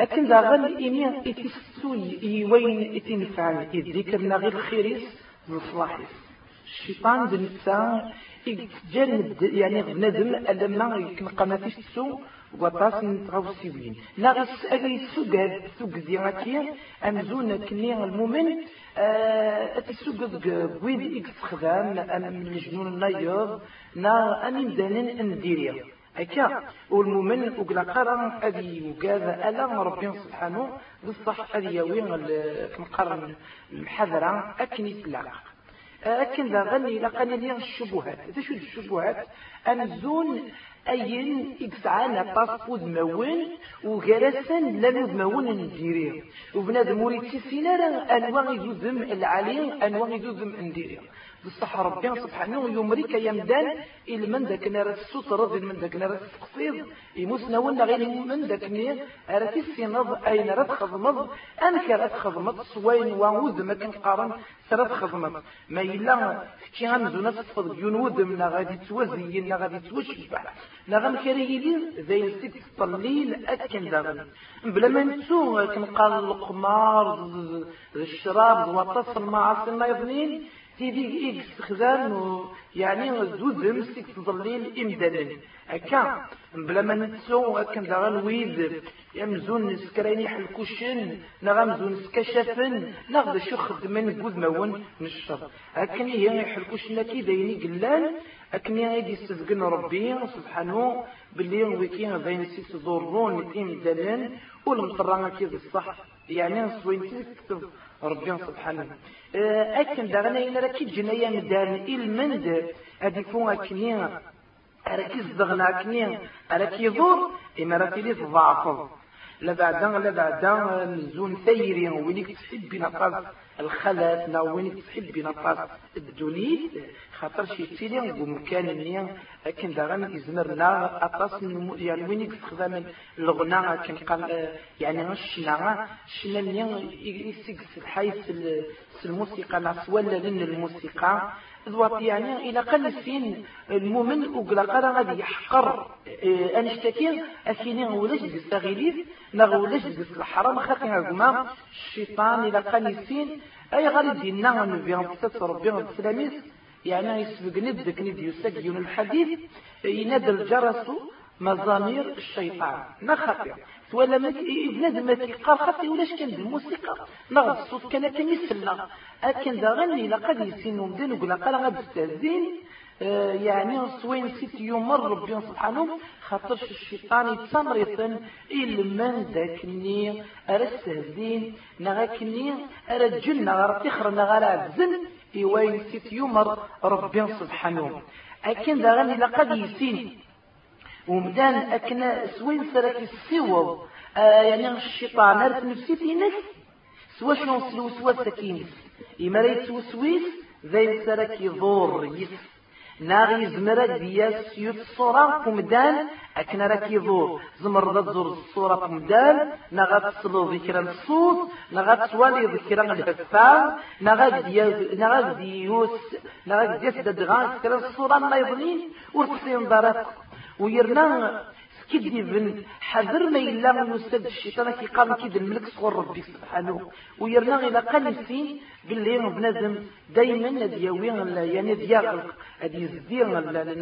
لكن ذا غل إني إتسوي وين إتنفعل إذكرنا غير خيريس مصلاحيس الشيطان دنسا يتجنب يعني بنادم لما يكون ما فيش تسو وطاس نتغاو سيوين ناغس اغي سوق سوق زيغاتي أمزون كني المؤمن اتسوق بوين إكس خدام أم الجنون النايض نا اني مدانين أنديريا. هكا والمؤمن وقلا قرن أدي وكذا ألا ربي سبحانه بالصح أدي يوين كمقرن المحذرة أكن يتلاق أكن ذا غني لقني لي الشبهات. إذا شو الشبهات أنزون أين إكسعانا باسبود مون وغرسا لن مون نديريه. وبنادم وريد سينارا أنواع يزم العالي أنواع يزم نديريه. بصح ربي سبحانه يمريك يمدان إلى من ذاك نار السوط رضي من ذاك نار التقصير. يموسنا ولا غير من ذاك نير أرتي السنض أين رد خضمض أنك رد خضمض سوين وعود ما كان قارن سرد خضمض ما إلا كي غنزو نصفض ينود من غادي توزي نا غادي توشبع نا غم كريلين زي الست طليل أكن داغن. بلا ما نتسو كنقال القمار الشراب المعاصي ما يظنين؟ تيدي خزان يعني زود مسك تظليل إمدانا هكا بلا ما نتسو هكا داغن ويد يمزون نسكرين يحلكوشن نغمزون نسكشفن نغد شو خدمن قود مون نشر هكا هي يحلكوشن كي دايني قلان أكني غادي يستذقن ربي سبحانه باللي ويكين بين سيس ضرون تيم دلن والمطران كيف الصح يعني سوين تكتب ربي سبحانه. أكن دغنا إن راكي جنايا مدان المند هادي فون أكني أراكي زدغنا أكني أراكي ضر إما راكي لي تضعفض لا بعدا لا بعدا نزون ثيري وينك تحب نقاس الخلف نا وينك تحب نقاس الدنيا خاطر شي تيلي ومكان نيا لكن داغن يزمرنا أطاس يعني وينك تخدم الغنى كان قال يعني الشنا الشنا نيا يسكس الحيث الموسيقى ناس ولا الموسيقى. ذوات يعني إلى قل السين المؤمن وقلا قرا غادي يحقر آه أنشتكي أكيني غولاش ديس تغيليف نغولاش ديس الحرام خاطي هاكما الشيطان إلى قل السين أي غادي دينا نبي نتصل ربي السلاميس يعني يسبق ندك ندي يسجل الحديث ينادى الجرس مزامير الشيطان. نخطر ولا ما بنادم ما تيقال خاطي ولاش كان الموسيقى نغض الصوت كان كمثلنا اكن دا غني لقد يسين ومدين وقلا قال غاد استهزين آه يعني صوين ست يوم ربي سبحانه خاطرش الشيطان يتسمر يتن إلمان ذاكني أرى السهزين نغاكني أرى الجنة غير تخر نغار عبزن إيوين ست يوم ربي سبحانه أكن دا غني لقد يسين ومدان أكنا سوين سرك السيوض آه يعني الشيطان أرث نفسي في نفس. سوا شنو سلوسوا سكين إما ريت وسويس ذي سرك يضور يس. ناغي زمرة دياس يوت الصورة كمدان أكنا راك يضور زمر ذا زور الصورة كمدان نغا تصلو ذكرى الصوت نغا توالي ذكرى الهفا نغا دياس نغا ديوس نغا دياس ددغان ذكرى الصورة ما يظنين ورتسين دارك ويرنا بن حذر ما إلا يستد الشيطان كي قام كيد الملك صغر ربي سبحانه. ويرنا إلى قلسين باللي بنادم دايما دياوي يعني ديال هذه الزين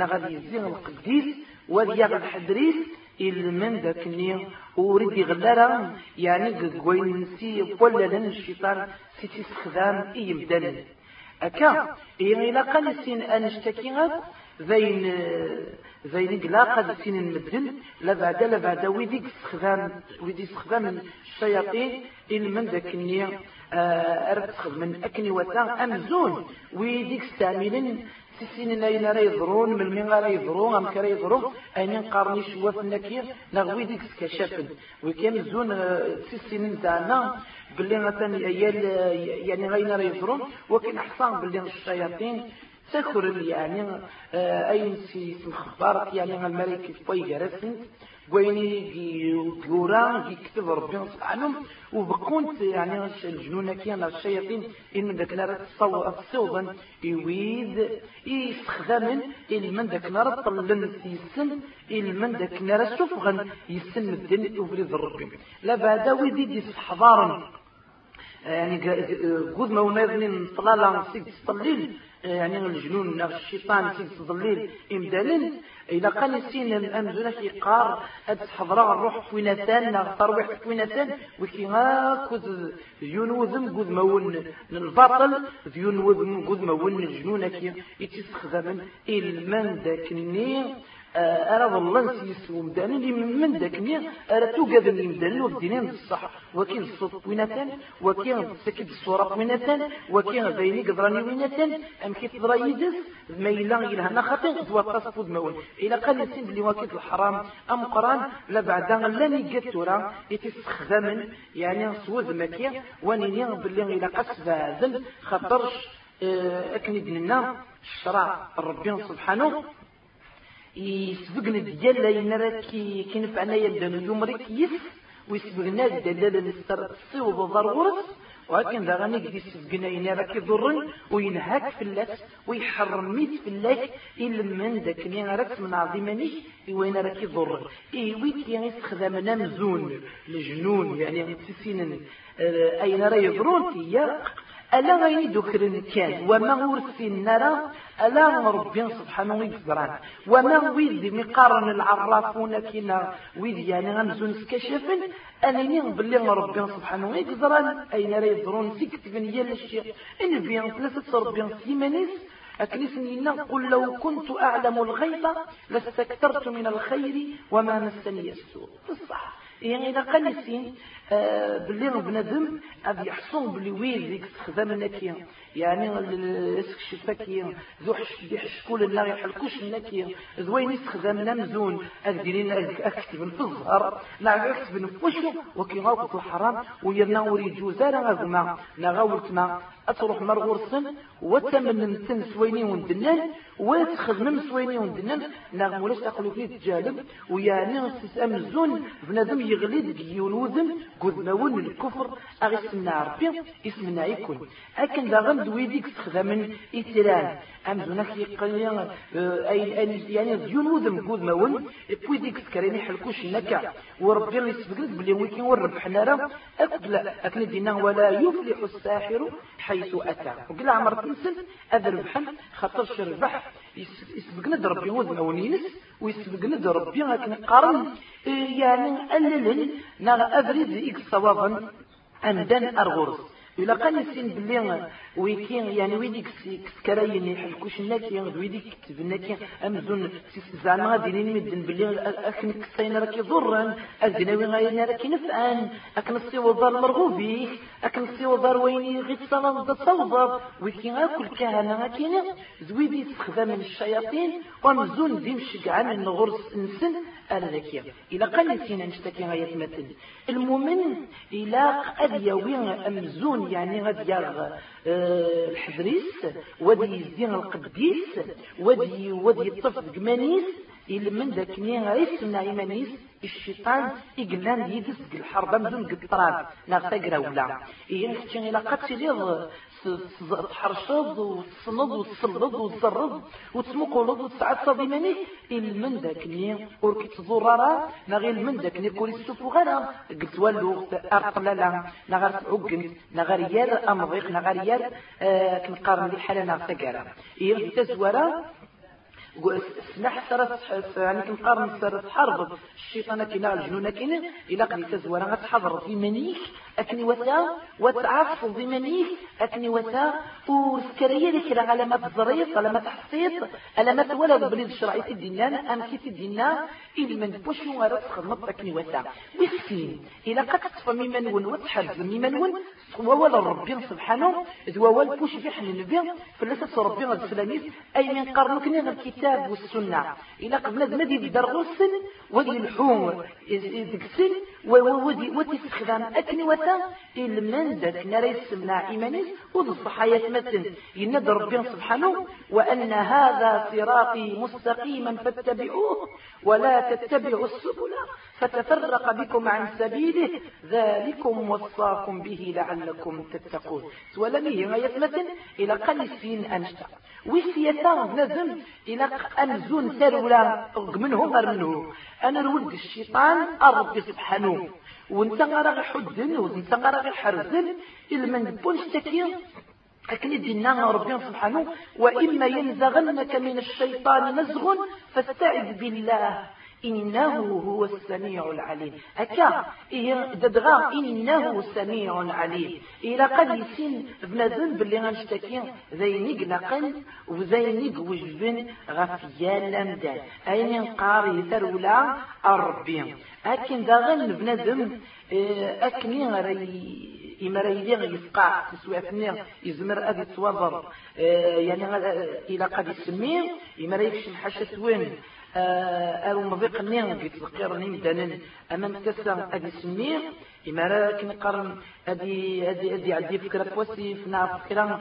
غادي الزين القديس وديال الحدريس من ذاك النية. وريد يغلرا يعني قوين نسي ولا لن الشيطان سيتي استخدام اي مدن أكا إلى قلسين انشتكي زين زين قلاقة سين المدن لا بعد لا بعد ويدي استخدام ويدي استخدام الشياطين إن من ذاك النية أرد من أكني وتا أمزون ويدي استعملن سيسين أين راه يضرون من مين راه يضرون أم كرا يضرون أين قارني شواف النكير نغوي ديك سكشافن وكان زون سيسين تاعنا باللي مثلا يعني غير راه يضرون وكان حصان باللي الشياطين سكر يعني آه أي سي مخبارك يعني الملك في جرسن ويني جورا يكتب ربي سبحانه وبقونت يعني الجنون كان الشياطين إن ذاك نار الصوبا يويد يستخدم من ذاك نار طلن يسن من ذاك نار سفغا يسن الدين وفريد ربي. لا بعد ويدي دي يعني قد ما ونادني طلالا سيد طليل يعني الجنون الشيطان في تضليل إمدالن إذا قال سين الأمزونة في قار هاد حضرة الروح كوينتان ترويح كوينتان وكي هاكوز ينوذم قد مون الباطل ينوذم قد مون الجنون كي يتستخدم إلمن ذاك أرى والله نسيس ومدان اللي من ذاك مية أرى توجد اللي مدان والدينين الصح وكين الصوت وينتان وكين سكت الصورة وينتان وكين بيني قدراني وينتان أم كيف تضرى يدس؟ ما إلا هنا خطين توقف فود مول إلا قال يسين اللي واكد الحرام أم قرآن لا بعد لا نيجت تورا. يتستخدم يعني صوت مكية. ونيني باللي إلا قصد ذل خطرش أكني ديننا الشرع ربي سبحانه. يسبقنا الدجال لا ينرى كي كنفعنا يبدأ يمرك يس ويسبقنا الدلالة نستر الصيوب ضرورة ولكن ذا غني قد يسبقنا ينرى كي وينهاك في اللاس ويحرم في اللاس إلا من ذاك مين ركس من عظيمانيش وين راك يضر إي ويك يعني استخدامنا مزون الجنون يعني تسين أين راه يضرون؟ تيا ألا غيني دكرن كان؟ وما ورثين نرى ألا ربي سبحانه ويقدران وما ويد مقارن العرافون كنا ويد يعني غنزون سكشفن أنني باللي ربي سبحانه ويقدران أين لا يضرون سكتبن يا الشيء إن بيان ثلاثة ربي سيمانيس. أكنسني قل لو كنت أعلم الغيب لاستكثرت من الخير وما مسني السوء. الصح يعني إذا باللي بنادم غادي يحصل بلي وين ديك استخدام كي يعني الشفاكي ذو يحشكول لا يحلكوش النكي زوين يستخدم نمزون أكديرين أكتب في الظهر لا أكتب في وشو وكي غاوك الحرام ويرنا وري جوزارا غاوما لا غاولت ما. أتروح مرغورسن وتمن تن سويني وندنن. وتخدم سويني وندنن. لا مولاش تقلو فيه تجالب ويعني أمزون بنادم يغلي ديون وذن قذنون الكفر أغسمنا ربي إسمنا يكون. أكن لا غند ويديك استخدام إتران أمزونك يقل يعني ديون وذن قذنون بويديك سكريني حلكوش نكا. وربي اللي سبقلت بلي ويكين وربح نارا أكد لا أكن دينا ولا يفلح الساحر حيث أتى. وقال عمر تنسل أذربحا خاطر شربح يسبقنا ربي وذن ونينس. ويسبقنا ربي لكن قارن يعني أللن نغ أبرز إكس صوابا أمدان أرغرس إلا قال السين بلي ويكين يعني ويديك سكراين يحلكوش الناكي ويديك كتب الناكي أمزون زعما غادي نمدن بلي أكن كسين راكي ضرا أزناوي غاينا راكي نفعان أكن الصيو دار مرغوبي أكن الصيو دار وين غير صلاة تصوضب ويكين أكل كهنة كاين زويدي استخدام الشياطين ومزون ديمشق عن الغرس نسن أنا ذكية إلا قال السين نشتكي غاية مثل المؤمن إلا قد يوين أمزون يعني غادي آه، الحدريس ودي يزين القديس ودي ودي يطف قمانيس إلا من ذاك نين غيسنا إيمانيس الشيطان يقلان يدس الحرب مزون قد طراب ناغتا قراولا إيه كتشين إلا قد تحرشض وتصند وتصلد وتزرد وتسمقولد وتسعد صديماني من ذاك ني وركي تزورارا نغير من ذاك ني كوري السوف غانا قلت والو ارقلالا نغار تعقن نغار يار امضيق نغار يار آه كنقارن الحالة نغتا كارا إيه تزورا سمح سرت يعني كنقارن سرت حرب الشيطان كنا الجنون كنا إلا قد تزورا غتحضر في منيك أكني وتا وتعرف في أكني وتا وسكرية لك علامات الزريط علامات حصيط علامات ولا بليد الشرعي الدينان أم كيف الدينان إلي من بوشو غرس خدمت أكني وتا. وسكين إلا قد تصفى ممن ون وتحرز ممن ون. ولا ربي سبحانه ذو بوش في حن النبي فلسة ربي السلاميس أي من قرنك نغير الكتاب والسنة. إلا قبل ما دي بدر غسل ودي الحوم يدكسل ودي استخدام أكني وتا المن ذات نرى يسمنا إيمانيس وذو الصحايا مثل يند ربي سبحانه وأن هذا صراطي مستقيما فاتبعوه ولا تتبعوا السبل. فتفرق بكم عن سبيله. ذلكم وصاكم به لعلكم تتقون. ولم هي مثل إلى قل السين أنشتا وسيتا نزم إلى أمزون ترولا منهم منه أنا الولد الشيطان أربي سبحانه. وانت غير حدن وانت غير حرزن. من بونش تكين لكن دينا ربنا سبحانه. وإما ينزغنك من الشيطان نزغ فاستعذ بالله. إنه هو السميع العليم. أكا إيه ددغا إنه سميع عليم. إلى قد يسين بنادم اللي غنشتكي ذينيق نقل وذينيق وجبن غفيا لمدان أين قاري ترولا أربي. أكن داغن بنادم إيه، أكني غري إما يلي يفقع تسويفني يزمر أدي توضر إيه، يعني إلى قد يسميه إما يكشم حاشة وين أو مضيق النير قلت القير دانن أمام كسا أدي سمير إما راك نقرن أدي أدي أدي عدي فكرة فوسيف نا فكرة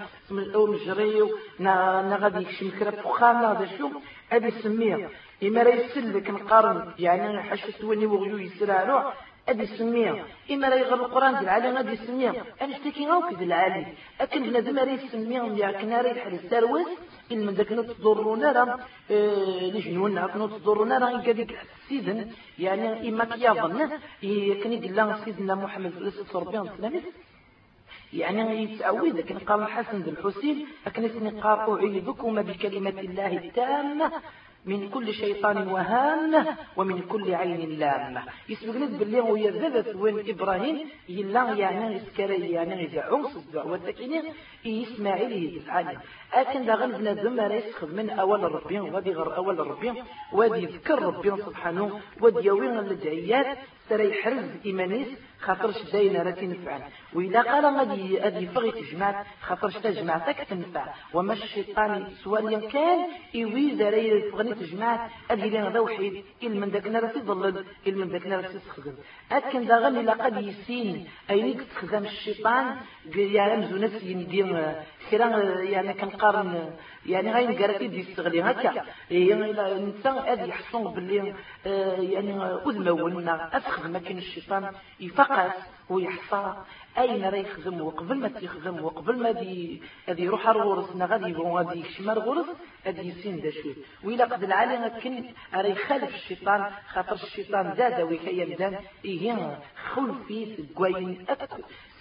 أو مجري نا نا غادي يكشم فكرة فخامة هذا شو؟ أدي سمير إما راه يسلك نقارن يعني حشت وني وغيو يسرع أدي سمية. إما راه يغرب القرآن ديال العالي غادي يسميه أنا شتكي غاوك ديال العالي أكن بنادم راه يسميه يا كنا راه تروس إن من ذاك تضرنا راه لجنون كنا تضرنا راه كذيك السيدن. يعني إما كيظن كان لنا سيدنا محمد صلى الله عليه وسلم. يعني يتعود لكن قال الحسن بن الحسين لكن اسمي قال أعيذكما بكلمة الله التامة. من كل شيطان وهامة ومن كل عين لامة. يسبق نت باللي ويا ذبت وين إبراهيم يلا يعني يسكري يعني يدعو صدع والتكيني إسماعيل يدعاني أكن داغن بنادم راه من أول ربي وادي غير أول ربي وادي يذكر ربي سبحانه وادي يوين الدعيات ترى يحرز إيمانيس خاطرش داينا راه تنفعل وإذا قال غادي غادي يفغي تجمع خاطرش تجمعتك تنفع. وما الشيطان سواليا كان إيوي راه يفغني تجمع أدي لي هذا وحيد إل من داك راه تضلل إل من داك راه تستخدم أكن داغن إلا قد يسين. أينيك تخدم الشيطان يا مزونس يندير كرا يعني كنقارن يعني غاين قالت يدي يستغلي هكا. يعني الإنسان هذا يحصل باللي آه، يعني اذمونا افخذ ما كاين الشيطان يفقس ويحصى. أين راه يخدم وقبل ما تيخدم وقبل ما دي غادي يروح الغرس؟ غادي يبغوا غادي يشمر غرس غادي يسين دا شوي وإلا قد العالي كن راه يخالف الشيطان خاطر الشيطان زاد ويكيا مدان إيه خلفي كواين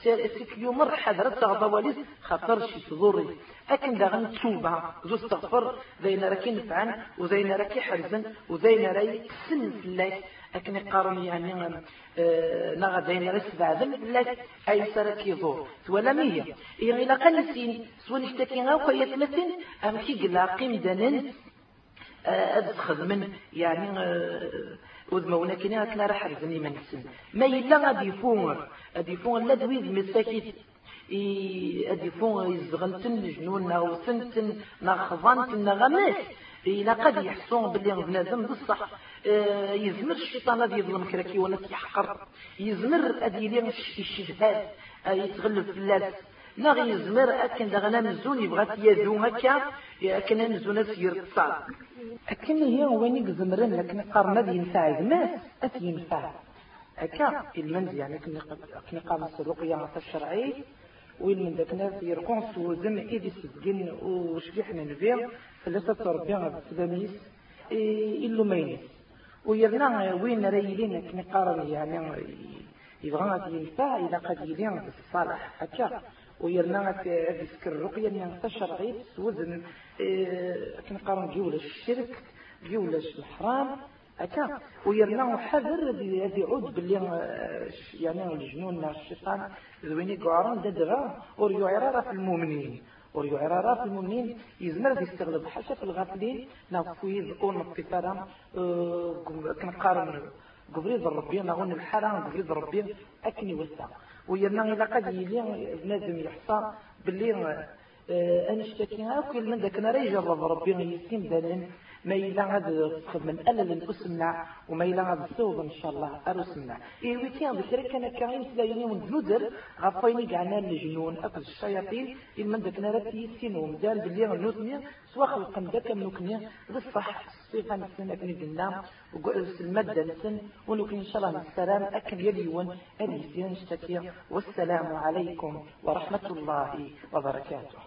سيك يوم حضرت تغضواليس خاطر شي تضري. أكن داغن توبة. زو استغفر. زين راكي نفعن وزين راكي حرزن وزين راي سن فلاك أكن قارن يعني آه نغا زين راي سبعذن فلاك أي سرك يضور ولا مية. إيه إلا قال سين. سوى نشتكي غاو كي يتمثل أم كي قلا قيم دانن أدخل من يعني آه وذمونا كنا كنا راح رزني من السن ما يلا غادي يفون غادي يفون لا دويز مساكيت غادي يفون يزغنتن الجنون نا سنتن نا خضانتن نا غماس إلا قد يحسون باللي بنادم بصح. آه، يزمر الشيطان هذا يظلم كراكي ولا يحقر يزمر هذه لي الشبهات آه، يتغلب في اللاس لا غي يزمر أكن دغنا مزون يبغى يزو هكا أكن مزون سير الصال أكن هي وين زمرن لكن قرنا ذي ينفع زماس أت ينفع. هكا المنز يعني كنا قام الرقية الشرعي. وين من ذاك ناس يرقون سوزن إيدي سجن وشبيحنا نبيع. ثلاثة تربيع بسباميس إلو مينيس ويرنا وين كنا قارن يعني يبغى ينفع إذا قد يلين بالصالح هكا. ويرنا تذكر الرقية من الشرعي وزن آه كنقارن جولة الشرك جولة الحرام هكا. ويرنا حذر هذه عود باللي آه يعني الجنون الشيطان ذويني قعران ددغا وريو عرارة في المؤمنين. عرارة في المؤمنين يزمر يستغلب حاشا في الغافلين نافويز اون آه كنقارن قبريض ربي نغون الحرام قبريض ربي أكني وسع ويرنا إلا قد يلي بنادم يحصى باللي آه أنشتكي كل من ذاك نرى يجرب ربي يسيم دلن ما تخدم من ألل الأسمنع وما غاد تسوغ إن شاء الله أرسمنع إيه ويتيان بكرة كان كاين سلايني ونجنودر غفايني قعنا الجنون أكل الشياطين. من ذاك نرى تيسين ومدال باللي غنوثني سوا خلقا ذاك النكني بالصح الصيغة نسن أكن قلنا المادة نسن ونكن إن شاء الله السلام أكن يليون أليسين اشتكي والسلام عليكم ورحمة الله وبركاته.